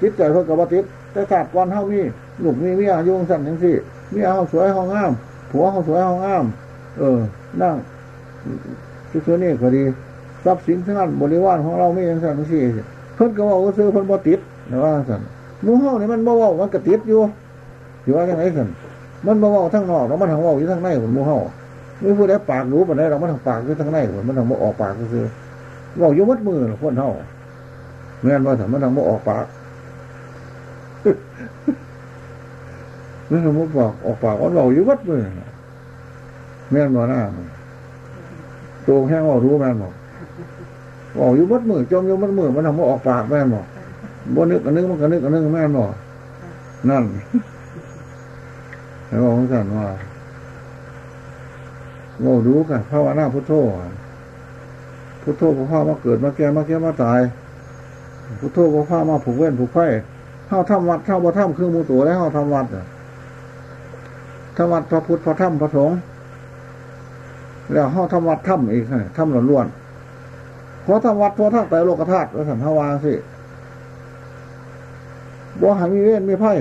จิตใจเพิ่นกับว่าติดแต่ศาสตร์ก้อนเท่ามีลูกมีเมียยุ่งสั่นทั้งสี่เมียเขาสวยเขางามผัวเขาสวยเขางาม เออนั่ง ชุดนี้ก็ดีทรัพย์สินทั้งนั้นบริวารของเราไม่ยังสั่นสี่เพิ่นก็ว่าซื้อเพิ่นบ่ติดนะว่าสั่นมูเฮานี่มันบ่ว้ามันกระติดอยู่อยู่ว่าอย่างไรสั่นมันบ่ว้าทั้งนอกแล้วมันทางว้าอยู่ทั้งในผลมูเฮาไม่พูดได้ปากรู้ปานใดเรามันทางปากอยู่ทั้งในผลมันทางบ่ออกปากก็คือว้าอยู่มัดมือคนเฮาเมื่อนว่าถ้ามันทางบ่ออกปากเมื่อสมมติบอกออกปากอ่อนเว้าอยู่มัดมือแม่นบ่หน้า ตัวแห้งว่ารู้แม่นบอกบอกอยู่มัดมือจมอยู่มัดมือมันทำบ่ออกปากแม่นบอกบ่นึกอันนึงมันก็นึกอันนึงแม่นบ่นั่นแล้วบอกสั่นว่าโง่รู้กันภาวนาพุทโธพุทโธพระพ่อมาเกิดมาแก่มาแก่มาตาย พุทโธพระพ่อมาผูกเว้นผูกไข่เข้าทำวัดเข้าบ่ทำเครื่องมือตัวแล้วเข้าทำวัดอะทำวัดพระพุทธพระธรรมพระสงฆ์ แล้วเข้าทำวัดถ้ำอีกถ้ำหลวนล้วนเพราะทำวัดพราะทั้งแต่โลกธาตุแล้วสันทวาสิบ่หามีเวรมีไพ่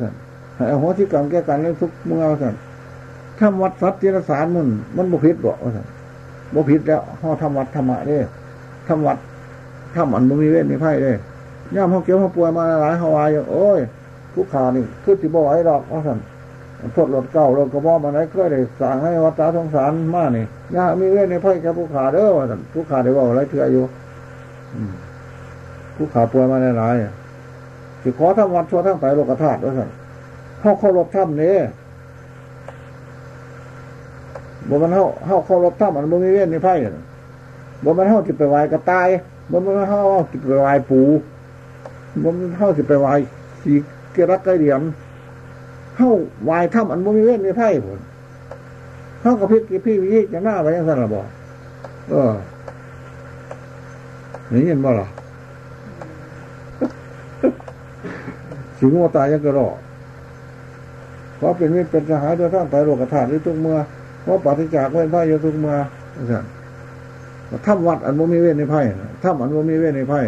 สั่นให้อโหสิกรรมแก้กันเรื่องทุกเมื่อสั่นทำวัดสัตว์จิรสารมันมันบุพิษบ่สันบุพิษแล้วห่อทำวัดธรรมะเด้ทำวัดทำอันบ่มีเวรมีไพ่เด้ย่ามเขาเกี่ยวเขาป่วยมาหลายเขาวายอย่างโอ้ยผู้ขานี่คือที่บ่ไหวดอกว่าสัน ทดรถเก่ารถกระบอกมาไหนเคยได้สั่งให้วัดตาสงสารมากนี่ย่ามีเวรในไพ่แค่ผู้ขาเด้อว่าผู้ขาได้บอกอะไรเถื่ออยู่ผู้ขาป่วยมาหลายสิขอทำวัดชั่วทั้งไตโลกธาตุด้วยสั่นเข้าเคารพถ้ำนี้บ่มันเข้าเข้าเคารพถ้ำมันบ่มีเว้นในไพ่บ่มันเข้าจิตไปวายกระตายบ่มันเข้าจิตไปวายปูบ่มันเข้าจิตไปวายสีเกรักไกเหลี่ยม เข้าวายถ้ำอันบ่มีเว้นในไพ่ผลเข้ากับพี่พี่พี่จะหน้าไปยังสันละบ่เออนี่เห็นบ่ล่ะสิงโมตายยังกระรอเพราะเป็นมิตรเป็นสหายโดยทั้งไตโลกธาตุหรือทุกเมื่อเพราะปฏิจากเว้นไพ่ยทุกเมื่อสั่นถ้ำวัดอันโมมีเวทในไพ่ถ้ำอันโมมีเวทในไพ่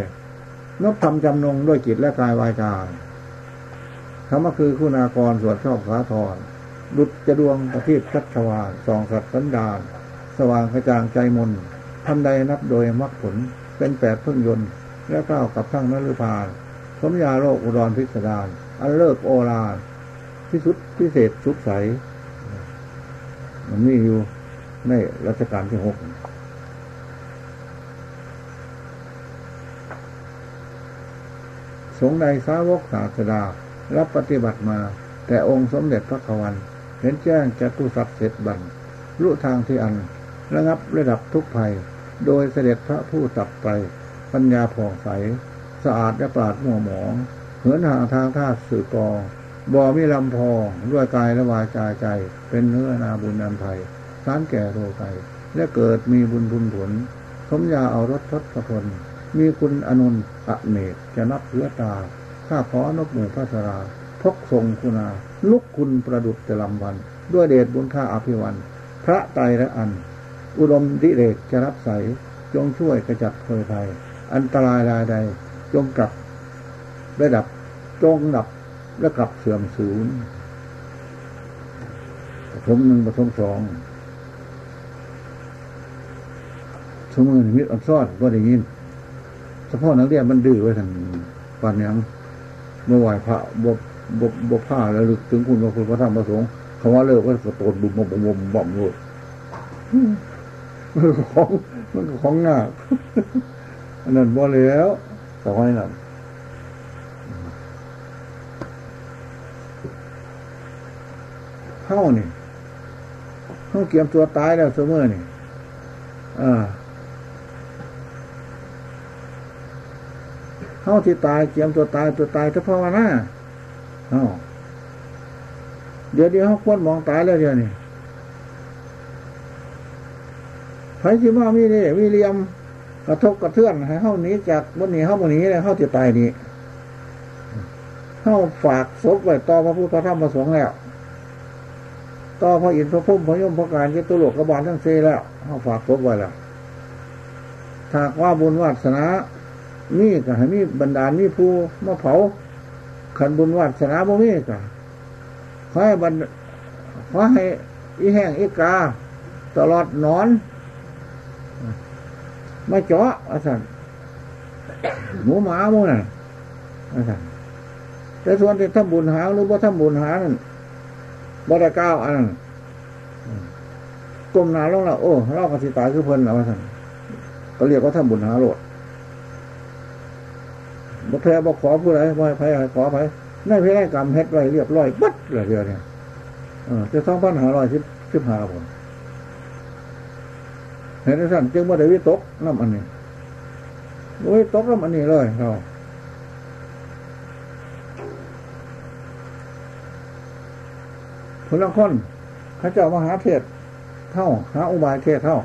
นับทำจำนงด้วยจิตและกายวายกาย ธรรมะคือคุณากรสวดชอบสาธรดุจจะดวงประทีปชัชวานสองสัตว์สันดานสว่างกระจ่างใจมนทันใดนับโดยมรรคผล เป็นแปดพึ่งยนต์ และก้าวกับทั้งนฤพานสมยาโลกอุดรพิสดารอันเลิกโอลาที่สุดพิเศษสุดใส มันมีอยู่ในรัชกาลที่หกสงในสาวกศาสดา รับปฏิบัติมา แต่องค์สมเด็จพระกวันเห็นแจ้งจตุสัตเสร็จบันรู้ทางที่อัน ระงับระดับทุกภัย โดยเสด็จพระผู้ตัดไป ปัญญาผ่องใส สะอาดและปราดมัวหมองเหินห่างทางท่าสื่อกองบ่มีลำพองด้วยกายและวาจาใจ เป็นเนื้อนาบุญนันภัยสารแก่โรไกและเกิดมีบุญบุญผล สมยาเอารถทศพลมีคุณอนุนอเนกจะนับเพื่อตา ข้าขอนกหมู่พระสราพกทรงคุณา ลุกคุณประดุจจะลำวัน ด้วยเดชบุญค่าอภิวัน พระไตรและอัน อุดมดิเรกจะรับใสจงช่วยกระจัดเพยภัย อันตรายรายใด จงกลับระดับ จงดับแล้วกลับเสื่อมศูนย์ปฐมหนึ่งปฐมสองสมือมิตรอันซอดว่าได้ยินเฉพาะนักเรียนมันดื้อไว้ทางปานยัง เมื่อไหวพระบบบบบบผ้าแล้วลึกถึงคุณพระคุณพระธรรมพระสงฆ์คำว่าเลิกก็กระโตดบุบบมบมบ่มเลยมันของมันของหนักอันนั้นบ่แล้วสมัยนั้นเข้านี่เข้าเกี่ยมตัวตายแล้วเสมอนี่อ่า เข้าที่ตายเกี่ยมตัวตายตัวตายถ้าภาวนาเอ้าเดี๋ยวเดี๋ยวเขาควรมองตายแล้วเดี๋ยวนี้ไผสิมามีนี่มีเลียมกระทบกระเทือนให้เข้านี้จากวันนี้เข้าวันนี้เลยเข้าจะตายนี้เข้าฝากศพไว้ต่อพระพุทธธรรมประสงค์แล้วต่อพระอินทร์พระพุ่มพระยมพระการเจตุโลกกบาลทั้งเซแล้วเข้าฝากศพไว้แล้วถ้าว่าบุญวาสนา มีก็ให้มีบรรดาลมีผู้มาเผาขันบุญวาสนาบ่มีก็ขอให้บรรขอให้อีแห้งอีกา ตลอดนอนมาเจาะอาสันหมูหมาหมูน่ะอาสันแต่ส่วนที่ทำบุญหาหรือว่าทำบุญหานั่นบ่ได้ก้าวอันนั้นกลมหนาลงแล้วโอ้เรากสิตายคือเพิ่นแล้วอาสันก็เรียกว่าทำบุญหาโลด บ่แพ้บ่ขอผู้ใดบ่ให้ไผขอไผในพิธีกรรมเฮ็ดไว้เรียบร้อยบัดเลยเดียวเนี่ยเออจะสองพันห้าร้อยสิบสิบห้าผลเห็นสั่นจึงว่าได้วิตกน้ำอันนี้วิตกน้ำอันนี้เลยเราพลังคนข้าเจ้ามหาเทศเท่าหาอุบายเทศเท่า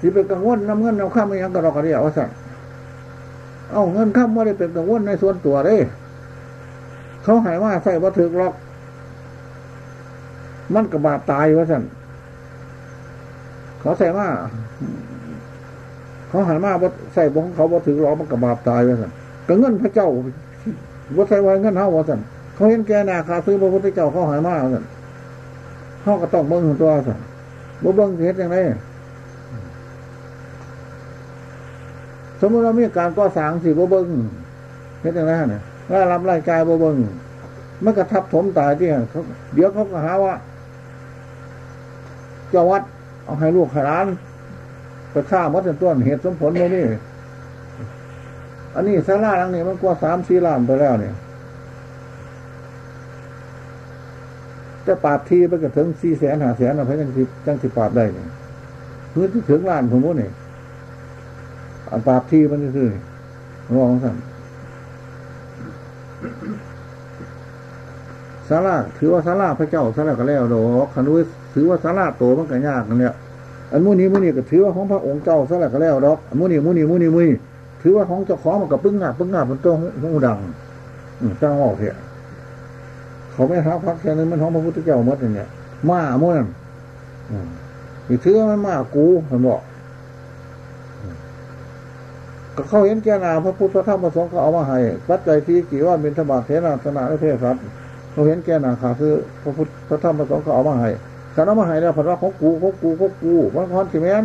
สิเป็นกังวลน้ำเงินน้ำข้ามไม่ยังกระรอกกระเดียวสั่น เอาเงินข้ามว่ได้เป็นกังวลในส่วนตัวเลยเขาหายว่าใส่วัตถุล็อก มันกระบาดตายวะสั่นเขาใส่ว่าเขาหันมาใส่บงเขาบ่ถือล้อมันกระบาดตายวะสั่นก็เงินพระเจ้าว่าใส่ไว้เงินเท่าวะสั่นเขาเห็นแกนาคาซื้อพระพุทธเจ้าเขาหายมาสั่นเขาก็ต้องเบิ้งตัวสั่นบ่เบิ้งเห็นยังไง สมมติเรามีการก่อสร้างสิบ่เบิ้งเห็นอยังไงเนี่ยว่ารับรายกายบ่เบิ้งมันกระทับถมตายที่เขาเดี๋ยวเขาก็หาว่าเจ้าวัด เอาให้ลูกให้ร้านไปฆ่ามัดเป็นต้นเหตุสมผลเลยนี่ อันนี้ซาลาหลังนี้มันกว่าสามสี่ล้านไปแล้วเนี่ยจะปาดทีไปก็ถึงสี่แสนห้าแสนเอาไปจังสิจังสิปาดได้เนี่ยพื้นที่ถึงล้านผมว่าเนี่ย อันปาดทีมันคือรองสั่นสาราถือว่าสาราพระเจ้าสาราก็แล้วดอกขันด้วยถือว่าสาราโตมันก็ยากนั่นเนี่ยอันมุนี้มุนี้ก็ถือว่าของพระองค์เจ้าสาราก็แล้วดอกอันมุนี้มุนี้มุนี้มุนี้ถือว่าของเจ้าของมันก็ปึ้งงาปึ้งงาเป็นตัวหูดังจ้างออกเถอะเขาไม่ทักพักแค่นั้นมันของพระพุทธเจ้ามัดเนี่ยมามั่นอืถือว่ามันมากูมันบอก ก็เขาเห็นแก่นาพระพุทธพระธรรมพระสงฆ์เขาเอามาให้ปัจจัยที่กี่ว่ามินทบาเทนาสนาและเทศัตเขาเห็นแก่นาขาคือพระพุทธพระธรรมพระสงฆ์เขาเอามาให้ขันเอามาให้แล้วผันว่าของกูของกูของกูมันคอนสิแมน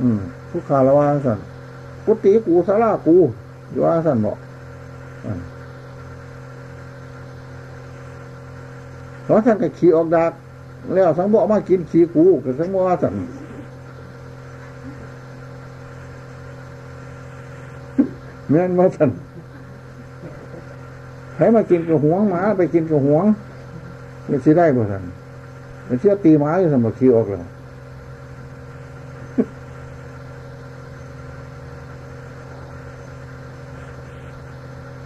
อืมผู้ขาละวางสันกุฏิกูสารากูอยู่ว่าสันบอกเพราะท่านก็ขี่ออกดักแล้วสังบอกมากินขี่กูกับสังบอกว่าสัน เมื่อนว่าสันใครมากินกับหวงหมาไปกินกับหวงมันสิได้บ่สันมันเชื่อตีหมาอยู่สมบัติขี้ออกแล้ว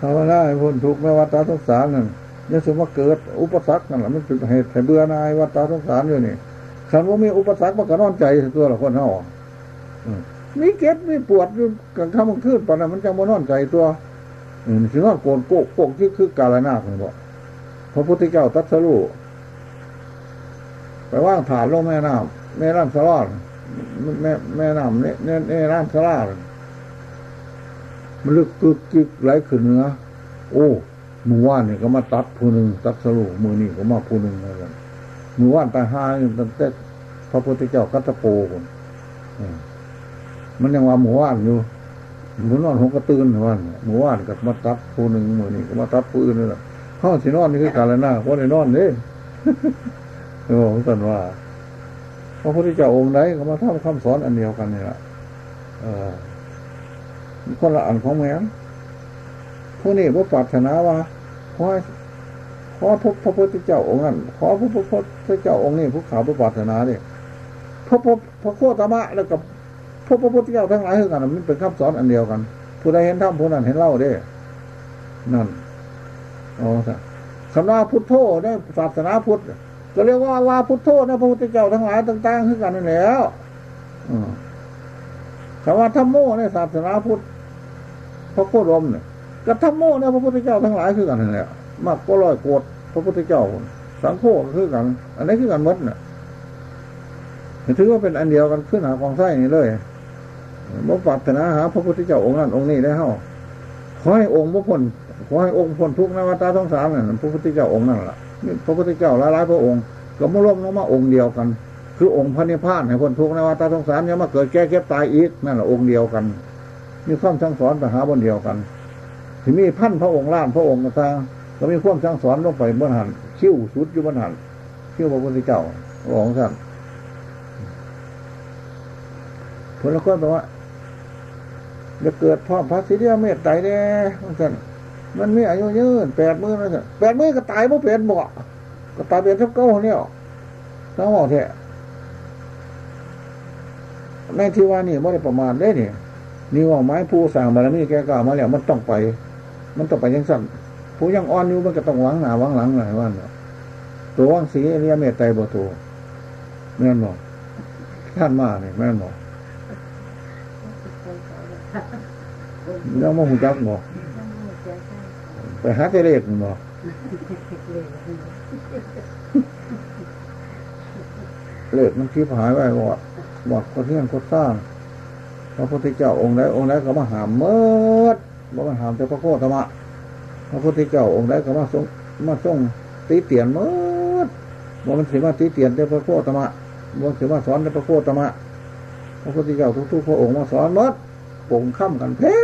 ภาวนาให้พ้นทุกข์ไม่วัฏสงสารนั่นนี่สมว่าเกิด อุปสรรคนั่นแหละมันเป็นเหตุให้เบื่อนายวัฏสงสารอยู่นี่คันว่ามีอุปสรรคมันก็นอนใจตัวละคนเนาะมี เก็บมีปวดอยู่กันข้ามขึ้นตอนนั้นมันจะมานอนใจตัวอืมสินอนโกนโกกโกกที่คือกาลนาผมบอกพระพุทธเจ้าตัดสรุไปว่างฐานลงแม่น้ำแม่น้ำสลอดแม่แม่น้ำเนี่ยเนี่ยน้ำสลาดมันลึกกึกกึกไหลขึ้นเนื้อโอ้มือว่านเนี่ยก็มาตัดผู้หนึ่งตัดสรุมือนี่ก็มาผู้หนึ่งแล้วกันมือว่านตาห้าตั้งแต่พระพุทธเจ้ากัตโปคน มันยังว่าหมูว่านอยู่หมูนอนหงกระตือนวันหมูว่านกับมาตัดผู้หนึ่งมือนี่ก็มาตัดผู้อื่นนี่แหละห้องสีนอนนี่คือการละหน้าเพราในนอนเนี่โอ้ของสันว่าพระพุทธเจ้าองค์ไหนก็มาทำคำสอนอันเดียวกันนี่แหละเออคนละอันของแม่ผู้นี้พระปรารถนาว่าขอขอพระพระพุทธเจ้าองค์นั้นขอพระพุทธเจ้าองค์นี้ผู้ขาวพระปรารถนาเนี่ยพระพระพระโคตมะแล้วกับ พระพระพุทธเจ้าทั้งหลายคือกันมันเป็นคำสอนอันเดียวกัน ผู้ใดเห็นธรรมผู้นั้นเห็นเล่าเด้ นั่นอ๋อสัคำว่าพุทโธในศาสนาพุทธก็เรียกว่าว่าพุทโธในพระพุทธเจ้าทั้งหลายต่างๆคือกันนั่นแล้วคำว่าธรรมโมในศาสนาพุทธพระโคดมเนี่ยกับธรรมโมในพระพุทธเจ้าทั้งหลายคือกันนั่นแหละมากก็ร้อยโกดพระพุทธเจ้า สังโฆคือกัน อันนี้คือกันมดเนี่ยถือว่าเป็นอันเดียวกันขึ้นหากองไส้นี่เลย บ่ปรารถนาหาพระพุทธเจ้าองค์นั้นองค์นี้ได้เท่าขอให้องค์พระพ้นขอให้องค์พ้นทุกนวตาท้องสามนั่นพระพุทธเจ้าองค์นั่นแหละพระพุทธเจ้าหลายหลายพระองค์ ก็มาร่วมน้อมาองค์เดียวกัน คือองค์พระนิพพานให้พ้นทุกนวตาท้องสามยังมาเกิดแก่เก็บตายอีกนั่นแหละองค์เดียวกันมีความทั้งสอนปัญหาบนเดียวกันถึงมีพันพระองค์ล้านพระองค์ต่าก็มีความทั้งสอนลงไปบนหันคิ้วสุดอยู่บนหันคิ้วพระพุทธเจ้าของท่านผลละคนบอกว่า จะเกิดพ่อพระสิเดียเมตไตรเด้ท่นมันมีอายุยืนแปดมือนะท่นแปดมือก็ตายเพราะเป็นบ่ก็ตายเป็นทับเก้าเนี่ยต้องบอกแท้ในที่ว่านี่ไม่ได้ประมาณได้เนี่ยนี่ว่าไม้ผู้สั่งบารมีแกกล่าวมาแล้วมันต้องไป มันต้องไปยังสั่นผู้ยังอ่อนอยู่มันก็ต้องวังหน้าวังหลังหน่อยว่าตัววังสีเรียเมตไตรบ่ตัวแม่นบอกท่านมาเนี่ยแม่นบอก ยังมาหูจักบ่ไปหาเตเลกบ่เลกมันคิดหายไปวอดวอดคนเที่ยงคนสร้างพระพุทธเจ้าองค์ใดองค์ใดก็มาหามเมื่อบ่มาหามแต่พระโคตมะพระพุทธเจ้าองค์ใดก็มาส่งมาส่งตีเตียนเมื่อบ่มันถือว่าตีเตียนแต่พระโคตมะบ่ถือว่าสอนแต่พระโคตมะพระพุทธเจ้าทุกๆพระองค์มาสอนเมื่อปงค้ำกันแพง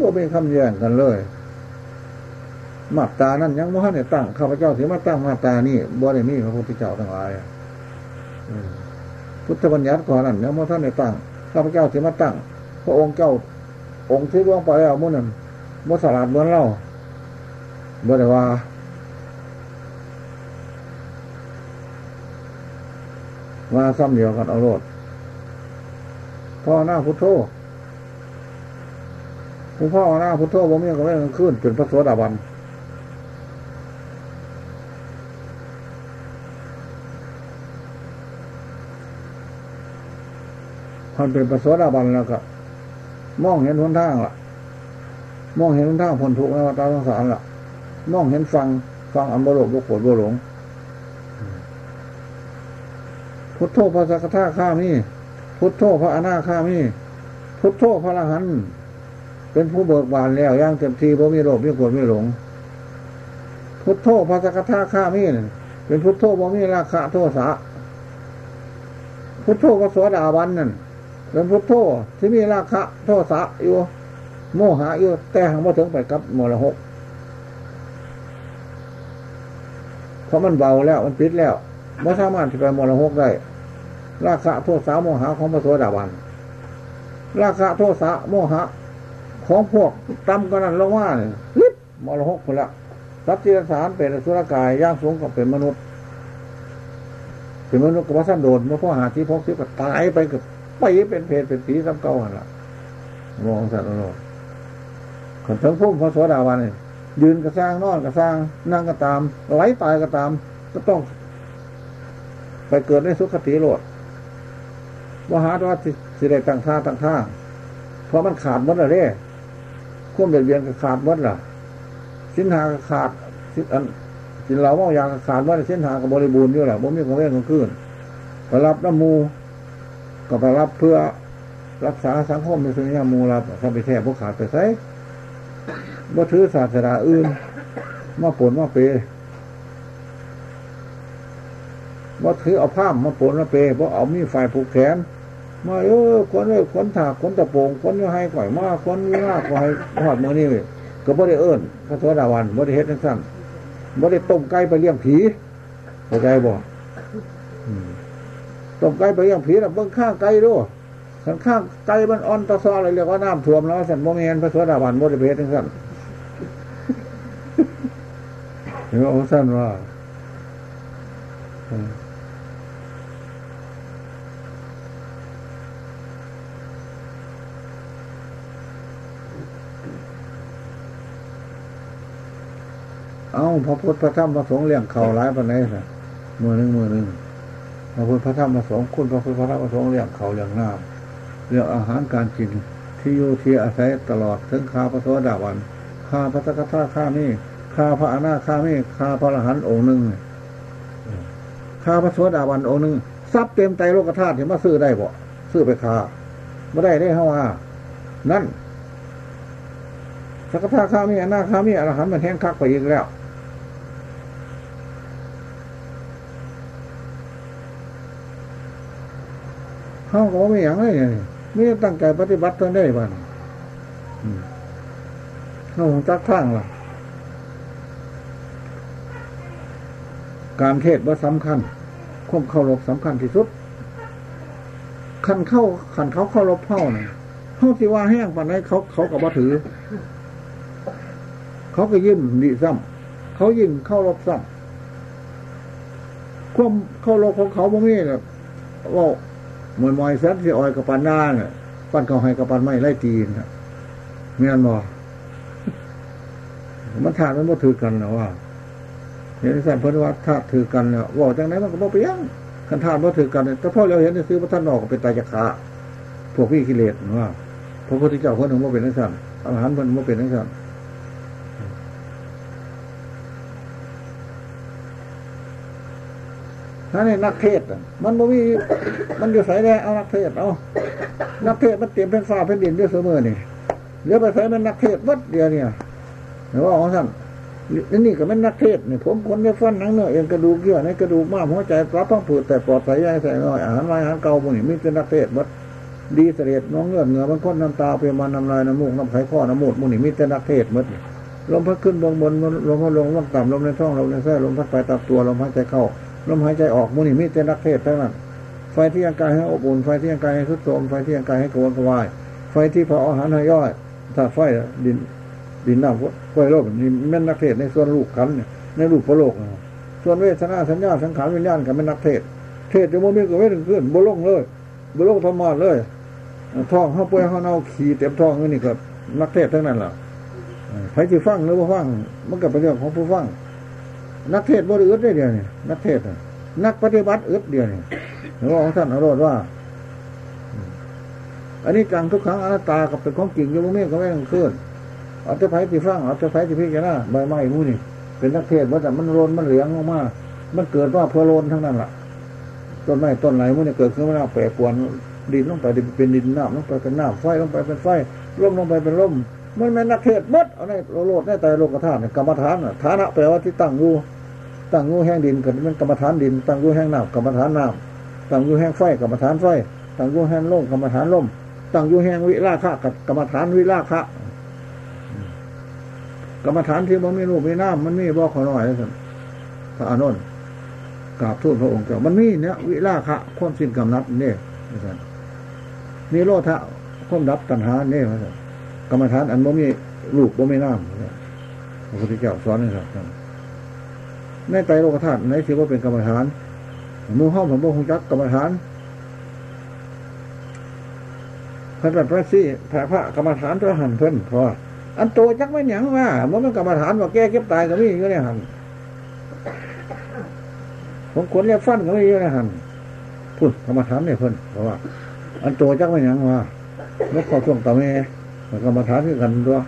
บ่เป็นคำแย่งกันเลยมาตานั่นยังม่เนี่ยตั้งข้าพเจ้าถือมาตั้งมาตานี่บ่ได้มีพระพุทธเจ้าทั้งหลายพุทธบัญญัติก่อนนั่นยังม่ท่านได้ตั้งข้าพเจ้าถือมาตั้ง พระองค์เจ้า องค์ที่ล่วงไปแล้วมุ่นนั่นมุสลาดเหมือนเล่าบ่ได้ว่ามาซ้ำเดียวกันเอาโลดพ่อหน้าพุทโธ ผู้พ่อหน้าพุทโธบ่มีก็ไม่ขึ้นเป็นพระโสดาบันพอนเป็นพระโสดาบันแล้วก็มองเห็นหนทางล่ะ มองเห็นหนทางพ้นทุกข์ในวัฏสงสารล่ะ มองเห็นฟังฟังอันบรบุกโกรธบหลงพุทโธพระสักทาข้ามีพุทโธพระอนาข้ามีพุทโธพระอรหันต์ เป็นผู้เบิกบานแล้วย่างเต็มทีเพราะมีโลภมีโกรธมีหลง พุทโธพระสกทาข้ามีเป็นพุทโธบ่มีราคะโทษะพุทโธก็สวดาวันนั่นเป็นพุทโธที่มีราคะโทษะอยู่โมหะอยู่แต่หังมาถึงไปกับมรหกเพราะมันเบาแล้วมันปิดแล้วไม่สามารถที่ไปมรหกได้ ราคะโทษะโมหะของพระสวดาวัน ราคะโทษะโมหะ ของพวกตำกันนั้นลงว่าเนี่ยลิบมรหกคนละสัตว์ที่สารเป็นสุรกายย่างสูงกับเป็นมนุษย์ เป็นมนุษย์กับว่าสั้นโดนเมื่อพ่อหาที่พกที่ก็ตายไปกับไปเป็นเพศเป็นผีซ้ำเก่าหันละมองสัตว์โลกคนทั้งพุ่มพระสวสดาวันเนี่ยยืนกระสร้างนอนกระสร้างนั่งก็ตามไหลตายก็ตาม ก็ต้อง ไปเกิดในสุขติโลดว่าหาว่าสิได้ตั้งท่าตั้งท่าเพราะมันขาดหมดเลย ควบเบียดเบียนก็ขาดมดล่ะสินหาก็ขาดสินอันสินเหล่าเมายาก็ขาดมดสินหาก็บริบูรณ์อยู่แหละบ่มีของเล่นของขึ้นไปรับน้ำมูก็ไปรับเพื่อรักษาสังคมในส่วนนี้มูรับถ้าไปแท้พวกขาดไปใส่บ่ถือศาสนาอื่นมาปนมาเปว่าถือเอาผ้ามาปนมาเปเพราเอามีไฟผูกแขน มาเออคนเออคนถากคนตะโปงคนยให้ก่อยมาคนมากกว่าให้หอดมือนี่ก็บ่ได้เอิญพระสวัสดาวันบ่ได้เฮ็ดทั้งสั้นบ่ได้ต้มไก่ไปเลี้ยงผีเข้าใจบ่ต้มไก่ไปเลี้ยงผีแล้วเบิ้งข้างไก่ด้วยข้างข้างไก่มันอ่อนตะซออะไรเรียกว่าน้ำท่วมแล้วสันโมเมนพระสวัสดาวันบ่ได้เฮ็ดทั้งสั้นเห็นว่าสั้นว่า เอาพระพุทธพระธรรมพระสงฆ์เลี้ยงเขาหลายปันไหนสิมือหนึ่งมือหนึ่งพระพุทธพระธรรมพระสงฆ์คุณพระพุทธพระธรรมพระสงฆ์เลี้ยงเขาเลี้ยงน้ำเลี้ยงอาหารการกิน ที่อยู่ที่อาศัยตลอดถึงข้าพระโสดาวันข้าพระตะกัตข้านี่ข้าพระอนาข้านี่ข้าพระอรหันต์องค์หนึ่งข้าพระโสดาวันองค์หนึ่งทรัพย์เต็มใจโลกธาตุเห็นมาซื้อได้บ่ซื้อไปคาไม่ได้ได้เท่าว่านั่นสักทาข้ามีอนาข้ามีอรหันต์มันแห้งคักไปอีกแล้ว เขาก็ไม่อย่างไรเนี่ยไม่ตั้งใจปฏิบัติตัวได้บ้างเขาจักทางล่ะ การเทศว่าสำคัญควบเข้ารบสำคัญที่สุดขันเข้าขันเขาเข้ารบเข้าเนี่ยเขาสิว่าแห้งปันไหนเขาเขากับว่าถือ เขาก็ยิ้มดีซ้ำเขายิ้มเข้ารบซ้ำควบเข้ารบของเขาบ่มีแบบว่า มือนมอยซัดที่ออยกับปันหน้าเนี่ยปั้นเขาให้กับปันไม่ไล่ตีนครับเมียนบอมันถาดมันบ่ถือกันนะว่าเห็นสันพระว่าถาถือกันเนี่ยว่าจังไหนมันก็บ่เปียนคันถาดบ่ถือกันเนี่ยแต่พ่อเราเห็นซื้อพระท่านออกเป็นตายจักขาพวกพี่กิเลสว่าพระพุทธเจ้าคนหนึ่งว่าเป็นนักสันอาหารมันว่าเป็นนักสัน ถ้าในนักเทศมันบ่มีมันอยู่ใส่แด้เอานักเทศเอานักเทศมันเตรียมเป็นฟ้าเป็นดินด้วยเสมอนี่เดี๋ยวไปใส่มันนักเทศวัดเดียวเนี่ยหรือว่าของท่านนี่นี่ก็เป็นนักเทศเนี่ยผมคนได้ฟันหนังเนื้อเอ็นกระดูกเยื่อในกระดูกมามหัวใจรับต้องผืดแต่ปลอดใส่ใยใส่น้อยอาหารอาหารเก่าพวกนี้มีเป็นนักเทศวัดดีเสด็จน้องเงือนเงือมันค้นน้ำตาเปรียมันน้ำลายน้ำมูกน้ำไข่ข้อน้ำมูดมูนี่มีแต่นักเทศมัดลมพัดขึ้นบนบนลมพัดลงลมต่ำลมในท้องลมในไส้ลมพัดไปตับตัวลมหายใจเข้า ลมหายใจออกมูนี่มีแต่นักเทศทั้งนั้นไฟที่ยังกายให้อบอุ่นไฟที่ยังกายให้ทุดโทมไฟที่ยังกายให้กวนกวาย ไฟที่เผาอาหารให้ย่อยถ้าไฟดินดินน้ำไฟโลกนี่แม่นนักเทศในส่วนลูกขันเนี่ยในลูกพระโลกส่วนเวทนาสัญญาสังขารวิญญาณกับเป็นนักเทศ เทศจะโมมีก็ไม่ถึงขึ้นบุลงเลยบุลงธรรมะเลยท้องเขาป่วยเขาเน่าขี่เต็มท้องนี่ก็นักเทศทั้งนั้นแหละใครจะฟังหรือว่าฟังมันก็เป็นเรื่องของผู้ฟัง นักเทศบริอึดได้เดียวนี่นักเทศนักปฏิบัติอึดเดียวนี่หรือว่อท่านอรรถว่า อันนี้จังทุกครั้งอนัตตากับเป็นของจริงอยู่เมื่อก็ไม่ต้องเคลื่นอาจะไผ่ที่ฟังอาจะไผ่ที่พิจารณาใบไม้มูนี่เป็นนักเทศว่าแต่มันโรนมันเหลืองออกมามันเกิดว่าเพื่อโรนทั้งนั้นแหละต้นไม้ต้นไหนมูนี่เกิดขึ้นมาแล้วแปรปวนดินลงไปเป็นดินน้ำลงไปเป็นน้ำไฟลงไปเป็นไฟลมลงไปเป็นลมมันเป็นนักเทศมดเอาในโลดในใจโลกธาตุกรรมฐานฐานะแปลว่าที่ตั้งอยู่ ตั้งอยู่แห้งดินก็เป็นกรรมฐานดิน ตั้งอยู่แห้งน้ำกรรมฐานน้ำตั้งอยู่แห้งไฟกรรมฐานไฟ ตั้งอยู่แห้งลมกรรมฐานลมตั้งอยู่แห้งวิราคะกับกรรมฐานวิราคะกรรมฐานที่มันมีรูปมีน้ำมันมีบอกขอหน่อยนะสิพระอนุนกราบทูลพระองค์เจ้ามันมีเนี่ยวิราคะความสิ้นกำนัดเนี่ยนี่โลทะความดับตัณหาเนี่ยกรรมฐานอันบ่มีลูกบ่มีน้ำพระพุทธเจ้าสอนนะครับ ในใจโลกธาตุในที่ว่าเป็นกรรมฐานมูห้องผมบ่คงจักกรรมฐานพระพระซี่พระพระกรรมฐานตัวหันเพิ่นพออันโตจักไม่หยังว่ามันเป็นกรรมฐานว่าแก้เก็บตายก็มีอยู่ในหันผมขนเรียกฟันก็มีอยู่ในหันพูดกรรมฐานเนี่ยเพิ่นเพราะว่า อันโตจักไม่หยังว่าเมื่อพอช่วงตาเมกรรมฐานคือกันตัว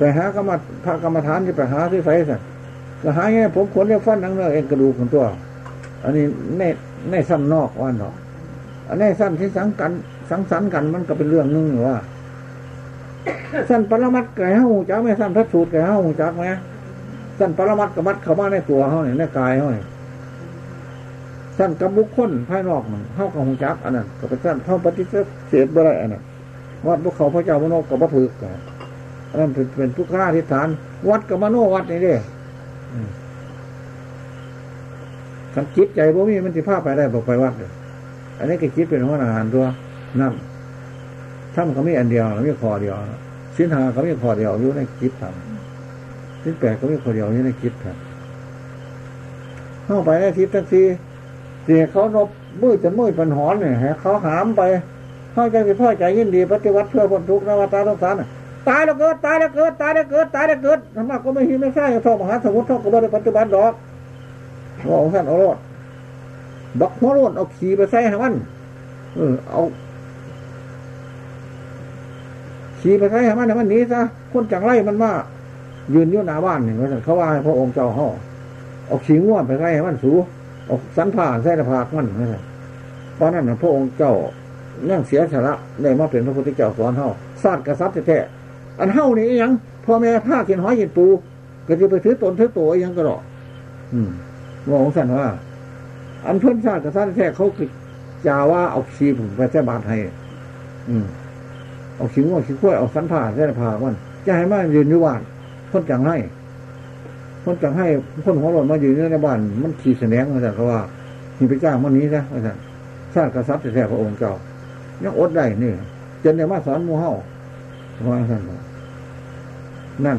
ไปหากรรมพระกรรมฐานที่ไปหาที่ไฟสักก็หาไงผมขนเรียกฟันนังเนื้อเอ็นกระดูกของตัว อันนี้ในในสั้นนอกว่าเนาะอันนี้สั้นที่สังกัน สังสรรค์กันมันก็เป็นเรื่องนึงว่าสั้นปรมัดไก่ห้าหูจักไหมสั้นพัดสูตรไก่ห้าหูจักไหมสั้นปรมัดกับมัดเข้ามาในตัวเขาเนี่ยในกายเขาเนี่ยสั้นกับบุคคลภายนอกมันเข้ากับหูจักอันนั้นก็เป็นสั้นเข้าปฏิเสธบ่ได้อันนั้นวัดพวกเขาพระเจ้ามโนกับวัตถุกันอั นนั้นเป็นทุกข้าทิฏฐาน วัดกับมโนวัดนี่เด้ขันจิตใจพวกนี้มันจะพาไปได้บอกไปวัดเลยอันนี้ก็คิดเป็นหัวหน้าหารตัวนั่นถ้ำเขาไม่อันเดียวม่คอเดียวสิ้นหาเขาไม่คอเดียวอยู่ในคิดทำสิ้นแปดเขาไม่คอเดียวอยู่ในคิดทำเข้าไปในทิศทั้งสี่เสียเขานบมือจะมือปันหอนเนี่ยเขาหามไปพ่อใจพ่อใจยินดี ปฏิวัติเพื่อพ้นทุกข์นวัตาสงสาร ตายแล้วเกิดตายแล้วเกิดตายแล้วเกิดตายแล้วเกิดธรรมะก็ไม่หิไม่ใช่ท่องมหาสมุทรท่องก็ไม่ได้ปฏิบัติดอกว่องค์ท่านเอารอดบักหัวโลนเอาขี่ไปใส่ให้มันเออเอาขี่ไปใส่ให้มันให้มันหนีซะคนจังไรมันมายืนอยู่หน้าบ้านเนี่เขาว่าพระองค์เจ้าห่อเอาขี่ง่วนไปใส่ให้มันสูเอาสันผ่านใส่ผากมันนั่เพราะนั้นพระองค์เจ้านั่งเสียสละได้มาเป็นพระพุทธเจ้าสอนเฮาศาสตร์กษัตริย์แท้ อันเฮานี่ยังพ่อแม่ผ้ากินหอยกินปูก็จะไปถือตนถือตัวยังก็หรอกอืมว่าองสันว่า อันเพื่อนชาติกษัตริย์แท้เขาคือจาว่าเอาชีผมไปแจ้บาทให้ อืมเอาชิงว่าชิงขั้วเอาสันผ่าแท้ผ่ามันจะให้มายืนอยู่บ้านคนจังให้คนจังให้คนหัวหล่นมายืนในบ้าน มันขี่แสดงมาจากเขาว่ามีไปจ้างมันนี้นะอาจารย์ชาติกษัตริย์แท้พระองค์เจ้ายังอดได้นี่จนเนี่ยมาสอนมูเฮาว่าท่าน นั่น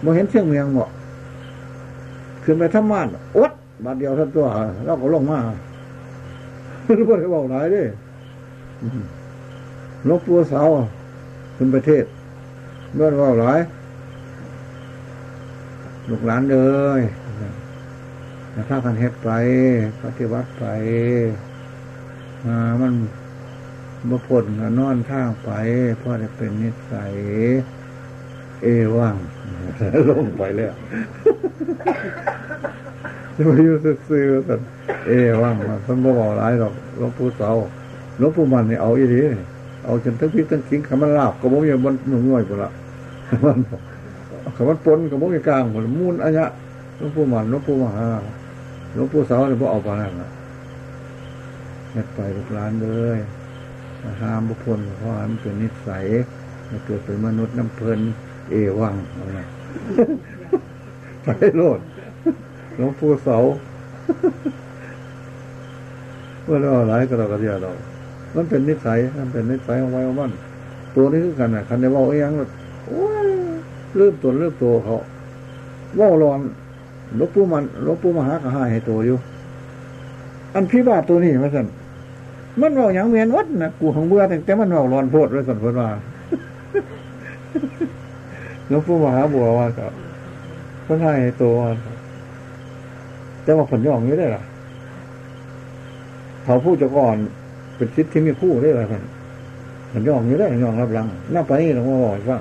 โมเห็นเชียงเมียงบอขึ้นไปทำมานอดบาดเดียวท่านตัวเราก็ลงมาไม่รู้ว่าจะบอกไหนดิลบปัวสาวขึ้นประเทศเมื่อว่าหลายลูกหลานเลยถ้ากันเฮ็ดไปปฏิวัติไปมันบ่พ้นนอนทางไปเพราะจะเป็นนิสัย เอว่างลงไปแล้วจะมาอยู่ซื่อๆแต่เอว่างมันบ่บอกร้ายหรอกหลวงปู่เสาหลวงปู่มันเนี่ยเอาอีดีเอาจนทั้งพิษทั้งกิ้งคำมันลาบก็บ่มีบนหนุ่มง่อยปุ่นละมันคำมันปนกับบ่มีกลางหมดมูนอันยะหลวงปู่มันหลวงปู่มหาหลวงปู่เสาเนี่ยบ่เอาไปนั่นละเฮ็ดไปลูกหลานเลยห้ามบุคคลเพราะมันเป็นนิสัยมันเกิดเป็นมนุษย์น้ำเพลิน เอวังอะไรไปโลดหลวงปู่เสาเมื่อเราหลายก็เราก็เดียเรา มันเป็นนิสัยมันเป็นนิสัยของไว้ของมันตัวนี้คือกันนะคันในว่าเอ้ยังโอ้ยลืมตัวลืมตัวเขาว่าลองหลวงปู่มันลวงปู่มหากระหายให้ตัวอยู่ อันพิบาทตัวนี้มาสั่นมันบอกอย่างเมียนวัดนะกูของเบื่อแต่มันบอกร้อนโพดเลยสันพว่า หลวงปู่มหาบัวว่าก็พระไทยตัวแต่ว่าผลย่องนี้ได้ล่ะเขาพูดจะก่อนเป็นชิดที่มีคู่ได้หรอพันผลย่องนี้ได้ย่องรับรังน่าไปนี่หลวงพ่อบอกว่า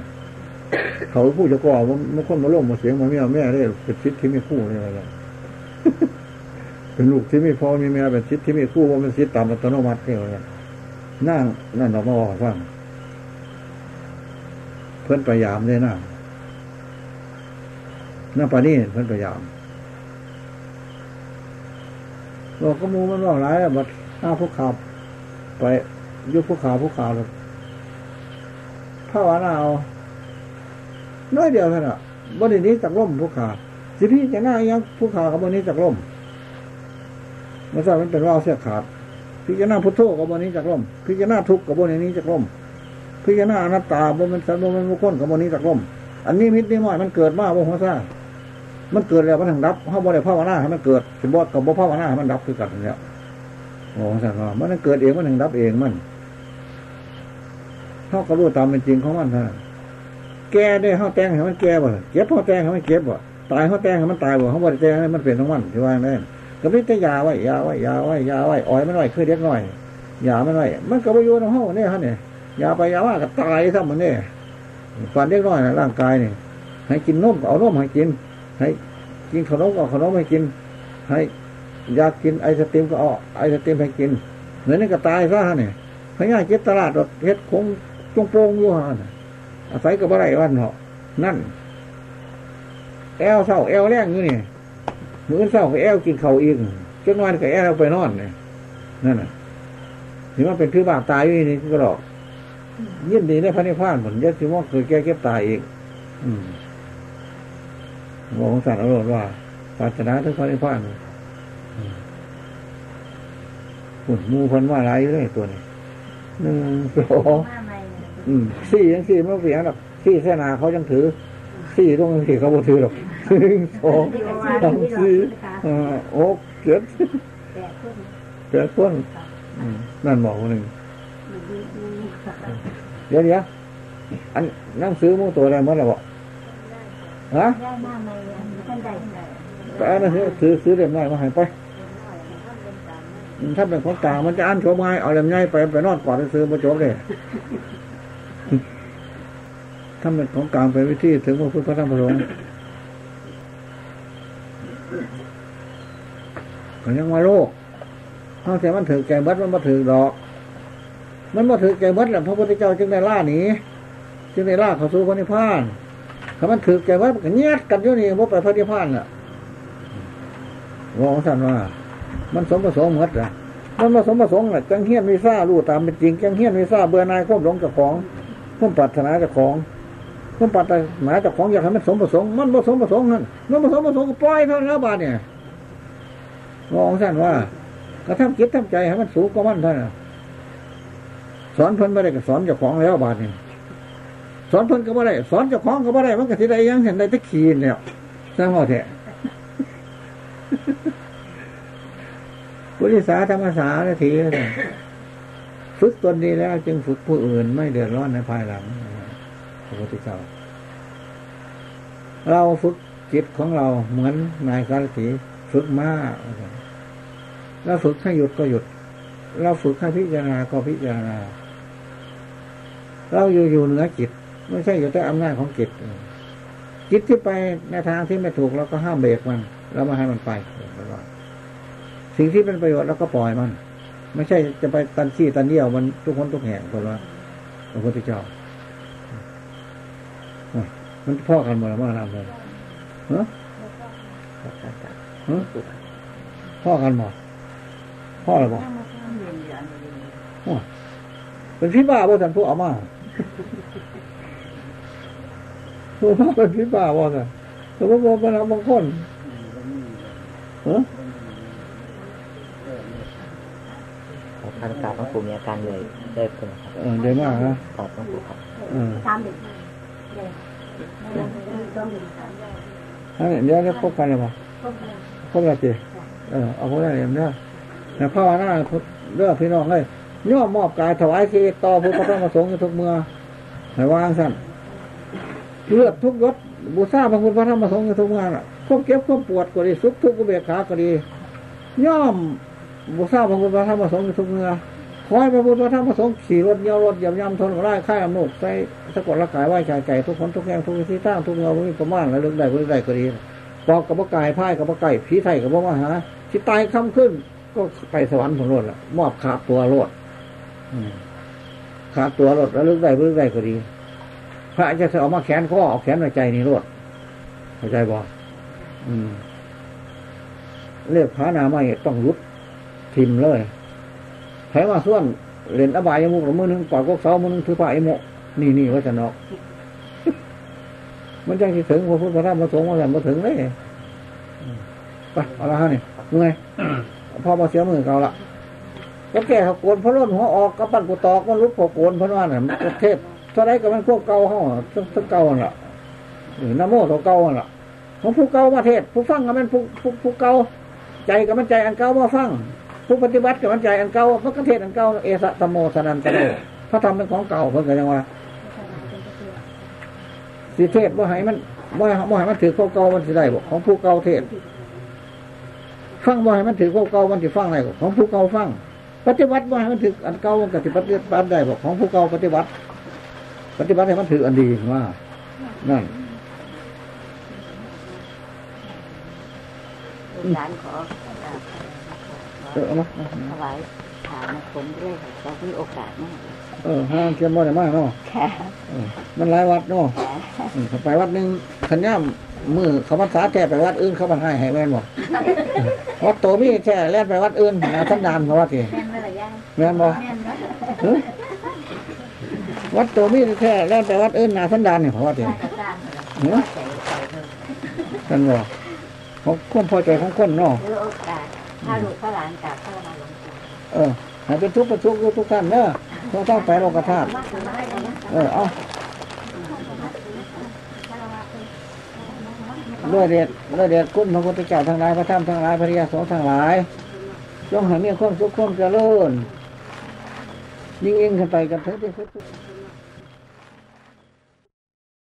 เขาพูดจะก่อนมันคนมาล่มมาเสียงมาเมียแม่ได้เป็นชิดที่มีคู่ได้อะไรเป็นลูกที่มีพ่อมีแม่เป็นชิดที่มีคู่ว่ามันชิดตามอัตโนมัติเนี่ยนั่งนั่นเรามาบอกว่าเพื่อนพยายามเลยนะ น้าปานี่เพื่นพยายามบอกก็มูมันบอกหลายบัดห้าผู้ขับไปยุบผู้ขาผู้ขาเลยผ้าวานาเอาน้อยเดียวเท่านั้นบนนี้จากล่มผู้ขาสิพี่จะหน้ายังผู้ขากับบนนี้จากล่มไม่ทราบมันเป็นว่าเสียขาดพิจารณาพุทโธกับบนนี้จากล่มพิจารณาทุกข์กับบนนี้จากล่มพิจารณาอนัตตาบนมันสัตว์บนมันมุขคนกับบนนี้จากล่มอันนี้มิตรนี่ม้อยมันเกิดมาบ่หัวซ่า มันเกิดแล้วมันถึงดับเขาบ่ได้ภาวนาให้มันเกิดสิบอดกับบ่ภาวนาให้มันดับคือกันเนี่ยโอ้สัตว์ว่ามันเกิดเองมันถึงดับเองมันเขาก็รู้ตามเป็นจริงของมันท่านแก่ได้เขาแต่งให้มันแก่บ่เก็บเขาแต่งให้มันเก็บบ่ตายเขาแต่งให้มันตายบ่เขาบ่ได้แต่งให้มันเป็นของมันที่ว่าแน่ก็ไม่ได้ยาไว้ยาไว้ยาไว้ยาไว้อ้อยมันไว้คือเด็กน้อยยามันไว้มันก็ไปโยนของเขาเนี่ยฮะเนี่ยยาไปยาว่าก็ตายซะมันเนี่ยฟันเด็กน้อยนะร่างกายเนี่ยให้กินนมเอานมให้กิน ให้กินขนมก็ขนมให้กิน ให้อยากกินไอศติมก็เอาไอศติมให้กินเหมือนนี่ก็ตายซะเนี่ยพญาเจ็บตลาดเฮ็ดคงจงโปงอยู่ฮะอาศัยกับอะไรวันเหรอนั่น แอลเศร้าแอลแรงอยู่นี่มือเศร้ากับแอลกินเขาอีกจนวันกับแอลไปนอนเนี่ยนั่นน่ะถือว่าเป็นคือบาปตายอยู่นี่ก็หรอกยินดีในพระนิพพานเหมือนยัดสิว่าเคยแก้เก็บตายอีก อืม บอกของสัตว์อรรถว่าศาสนาถึงพระนิพพานหุ่นมูพันว่าไรเลยตัวนี้หนึ่งสองอืมสี่ยังสี่ไม่เปลี่ยนหรอกสี่เสนาเขายังถือ สี่ต้องสี่เขาบ่ถือหรอกหนึ่งสองสามสี่ห้าหกเจ็ดแปดคนนั่นบอกคนหนึ่งเดี๋ยวเดี๋ยวอันนั่งซื้อมูตัวอะไรเมื่อไหร่บอก ฮะได้มากไหมท่านใดไปเอันนั้นซื้อซื้อเล่มน้อยมาให้ไปถ้าเป็นของกลางมันจะอ่านโชว์ไม้เอาเล่มใหญ่ไปไปนอนก่อนซื้อมาจบเลยถ้าเป็นของกลางเป็นวิธีถึงพระพุทธพระธรรมพระสงฆ์ก็ยังมาโลกเขาแต่มันถือแก่เบิดมันมาถือดอก มันมาถือแก่เบิดแหละพระพุทธเจ้าจึงได้ล่าหนีจึงได้ล่าเขาสู่พระนิพพาน ถ้ามันถือแก่เบิดมันก็เงียดกันอยู่นี่ว่าไปพระนิพพานน่ะบอกท่านว่า มันสมประสงค์หมดละมันมาสมประสงค์แหละจังเฮียนวิซ่ารู้ตามเป็นจริงจังเฮียนวิซ่าเบื่อนายควบหลงเจ้าของควบปรารถนาเจ้าของควบปรารถนาเจ้าของอยากให้มันสมประสงค์มันผสมประสงค์นั่นมันผสมประสงค์ก็ปล่อยเท่านั้นแล้วบาดเนี่ยบอกท่านว่ากระทำจิตทำใจให้มันสูงกว่ามันเท่านั้นสอนเพิ่นไม่ได้ก็สอนเจ้าของแล้วบาดเนี่ย อนเพิ่นก็ไม่ได้ สอนเจ้าของก็ไม่ได้ มันก็สิได้ยังเห็นได้ตะขีนเนี่ยสร้างหัวแท้พุทธิสาธรรมสาละทีฝึกตนดีแล้ว จึงฝึกผู้อื่นไม่เดือดร้อนในภายหลังพระพุทธเจ้า เราฝึกจิตของเราเหมือนนายกาลสีฝึกมากเราฝึกให้หยุดก็หยุด เราฝึกให้พิจารณาก็พิจารณา เราอยู่อยู่เหนือจิต ไม่ใช่อยู่ใต้อำนาจของจิตจิตที่ไปในทางที่ไม่ถูกเราก็ห้ามเบรกมันเราไม่ให้มันไปสิ่งที่เป็นประโยชน์แล้วก็ปล่อยมัน ไม่ใช่จะไปตันขี้ตันเดี่ยวมันทุกคนทุกแห่งคนว่าพระพุทธเจ้ามันพ่อกันหมดแล้วมาทำเลยเฮ้พ่อกันหมดพ่ออะไรบอกเป็นพี่บ้าบ่ท่านผู้เอามา ผู้พ่อเป็นพี่บ้าบ่ท่านแต่ว่าบางบางคนเออทางกาต้องปู่มีอาการเลยได้เป็นครับเออเดี๋ยวมากนะตอบต้องปู่ครับเออตามเด็กต้องเด็กอันนี้เดี๋ยวได้พบกันเลยป่ะพบกันสิเออเอาพบกันเลยเนี่ยแต่ภาวนาเรื่องพี่น้องเลยย่อมมอบกายถวายชีวิตต่อผู้พระธรรมสงฆ์ทุกเมื่อให้วางสั้น เลือดทุกยศบูชาพระพุทธพระธรรมสงฆ์ทุกเมื่อน่ะควบเก็บควบปวดก็ดีสุขทุกข์ก็เบียดขาก็ดีย่อมบูชาพระพุทธพระธรรมสงฆ์ทุกเมื่อคอยพระพุทธพระธรรมประสงค์ขี่รถเยี่ยวรถยำยำทนไร่ค่ายอำนุกใส่สะกดละกายไหวใจไก่ทุกคนทุกแห่งทุกที่ตั้งทุกเงาทุกประมาณและเรื่องใดเรื่องใดก็ดีปอกกับกายพ่ายกับไก่ผีไทยกับว่าหาที่ตายคำขึ้น ก็ไปสวรรค์ของรถละมอบขาตัวรถขาตัวรถแล้วเรื่องใดเรื่องใดก็ดี พระจะเอามาแขนข้อเอาแขนในใจนี่รถเข้าใจบ่อืมเรียกพระนาไม่ต้องรุดทิมเลยแถมาส่วนเล่นอบายมุกหรือมือหนึ่งปล่อยกกเสามือหนึ่งถือผ้าไอโมนี่นี่ว่าจะนอกมันจังที่ถึงพระพุทธพระธรรมพระสงฆ์มาแล้วมาถึงเลยไปเอาละฮะนี่มึงไงพ่อมาเสียมือเก่าละก็แก่เขาโกนพระร่นหัวออกกระปั้นกุตอกมันรุดพอโกนพระว่าเนี่ยเทศ เท่าไรก็มันควบเก่าเขาทั้งเก่าน่ะหรือน้ำโมตัวเก่าน่ะของผู้เก่ามาเทศ ผู้ฟังก็มันผู้ผู้ผู้เก่าใจก็มันใจอันเก่ามาฟัง ผู้ปฏิบัติกับมันใจอันเก่ามันก็เทศอันเก่าเอสะตโมสนันตโนพระธรรมเป็นของเก่าเพิ่นก็ยังว่าสิเทศว่าให้มันว่าว่าให้มันถือข้อเก่ามันสิได้บอกของผู้เก่าเทศฟังว่าให้มันถือข้อเก่ามันสิฟังได้บอกของผู้เก่าฟัง ปฏิบัติว่าให้มันถืออันเก่ามันก็สิปฏิบัติได้บอกของผู้เก่าปฏิบัติ ปฏิบัติให้มันถืออันดีว่านั่นร้านขอเออเอามาถวายฐานผมด้วยค่ะเรามีโอกาสมากเออห้างเทียมบ่ได้มากเนาะค่ะเออมันหลายวัดเนาะค่ะอืมไปวัดหนึ่งขันย่ำมือเขาพรรษาแท้ไปวัดอื่นเขาบันให้ให้แม่นบอกวัดโตมีแท้แล่นไปวัดอื่นหาท่านดานเขาว่าทีแม่นเมื่อไหร่ย่างแม่นบอกแม่นเมื่อ วัดโตมีแท้แล่นไปวัดอื่นหาท่านดานนี่เขาว่าทีไหร่กระจ้างเนาะกันบอกของคนพอใจของคนเนาะหรือโอกาสถ้าลูกถ้าหลานกลับถ้ามาหลงตัวเออให้เป็นทุกข์เป็นทุกข์อยู่ทุกท่านเนอะต้องตั้งไปโลกธาตุเออเอาด้วยเดชด้วยเดชคุณพระพุทธเจ้าทั้งหลายพระธรรมทั้งหลายพระริยสงฆ์ทั้งหลายจงให้มีความสุขความเจริญยิ่งยิ่งขึ้นไปกันเถิดที่สุด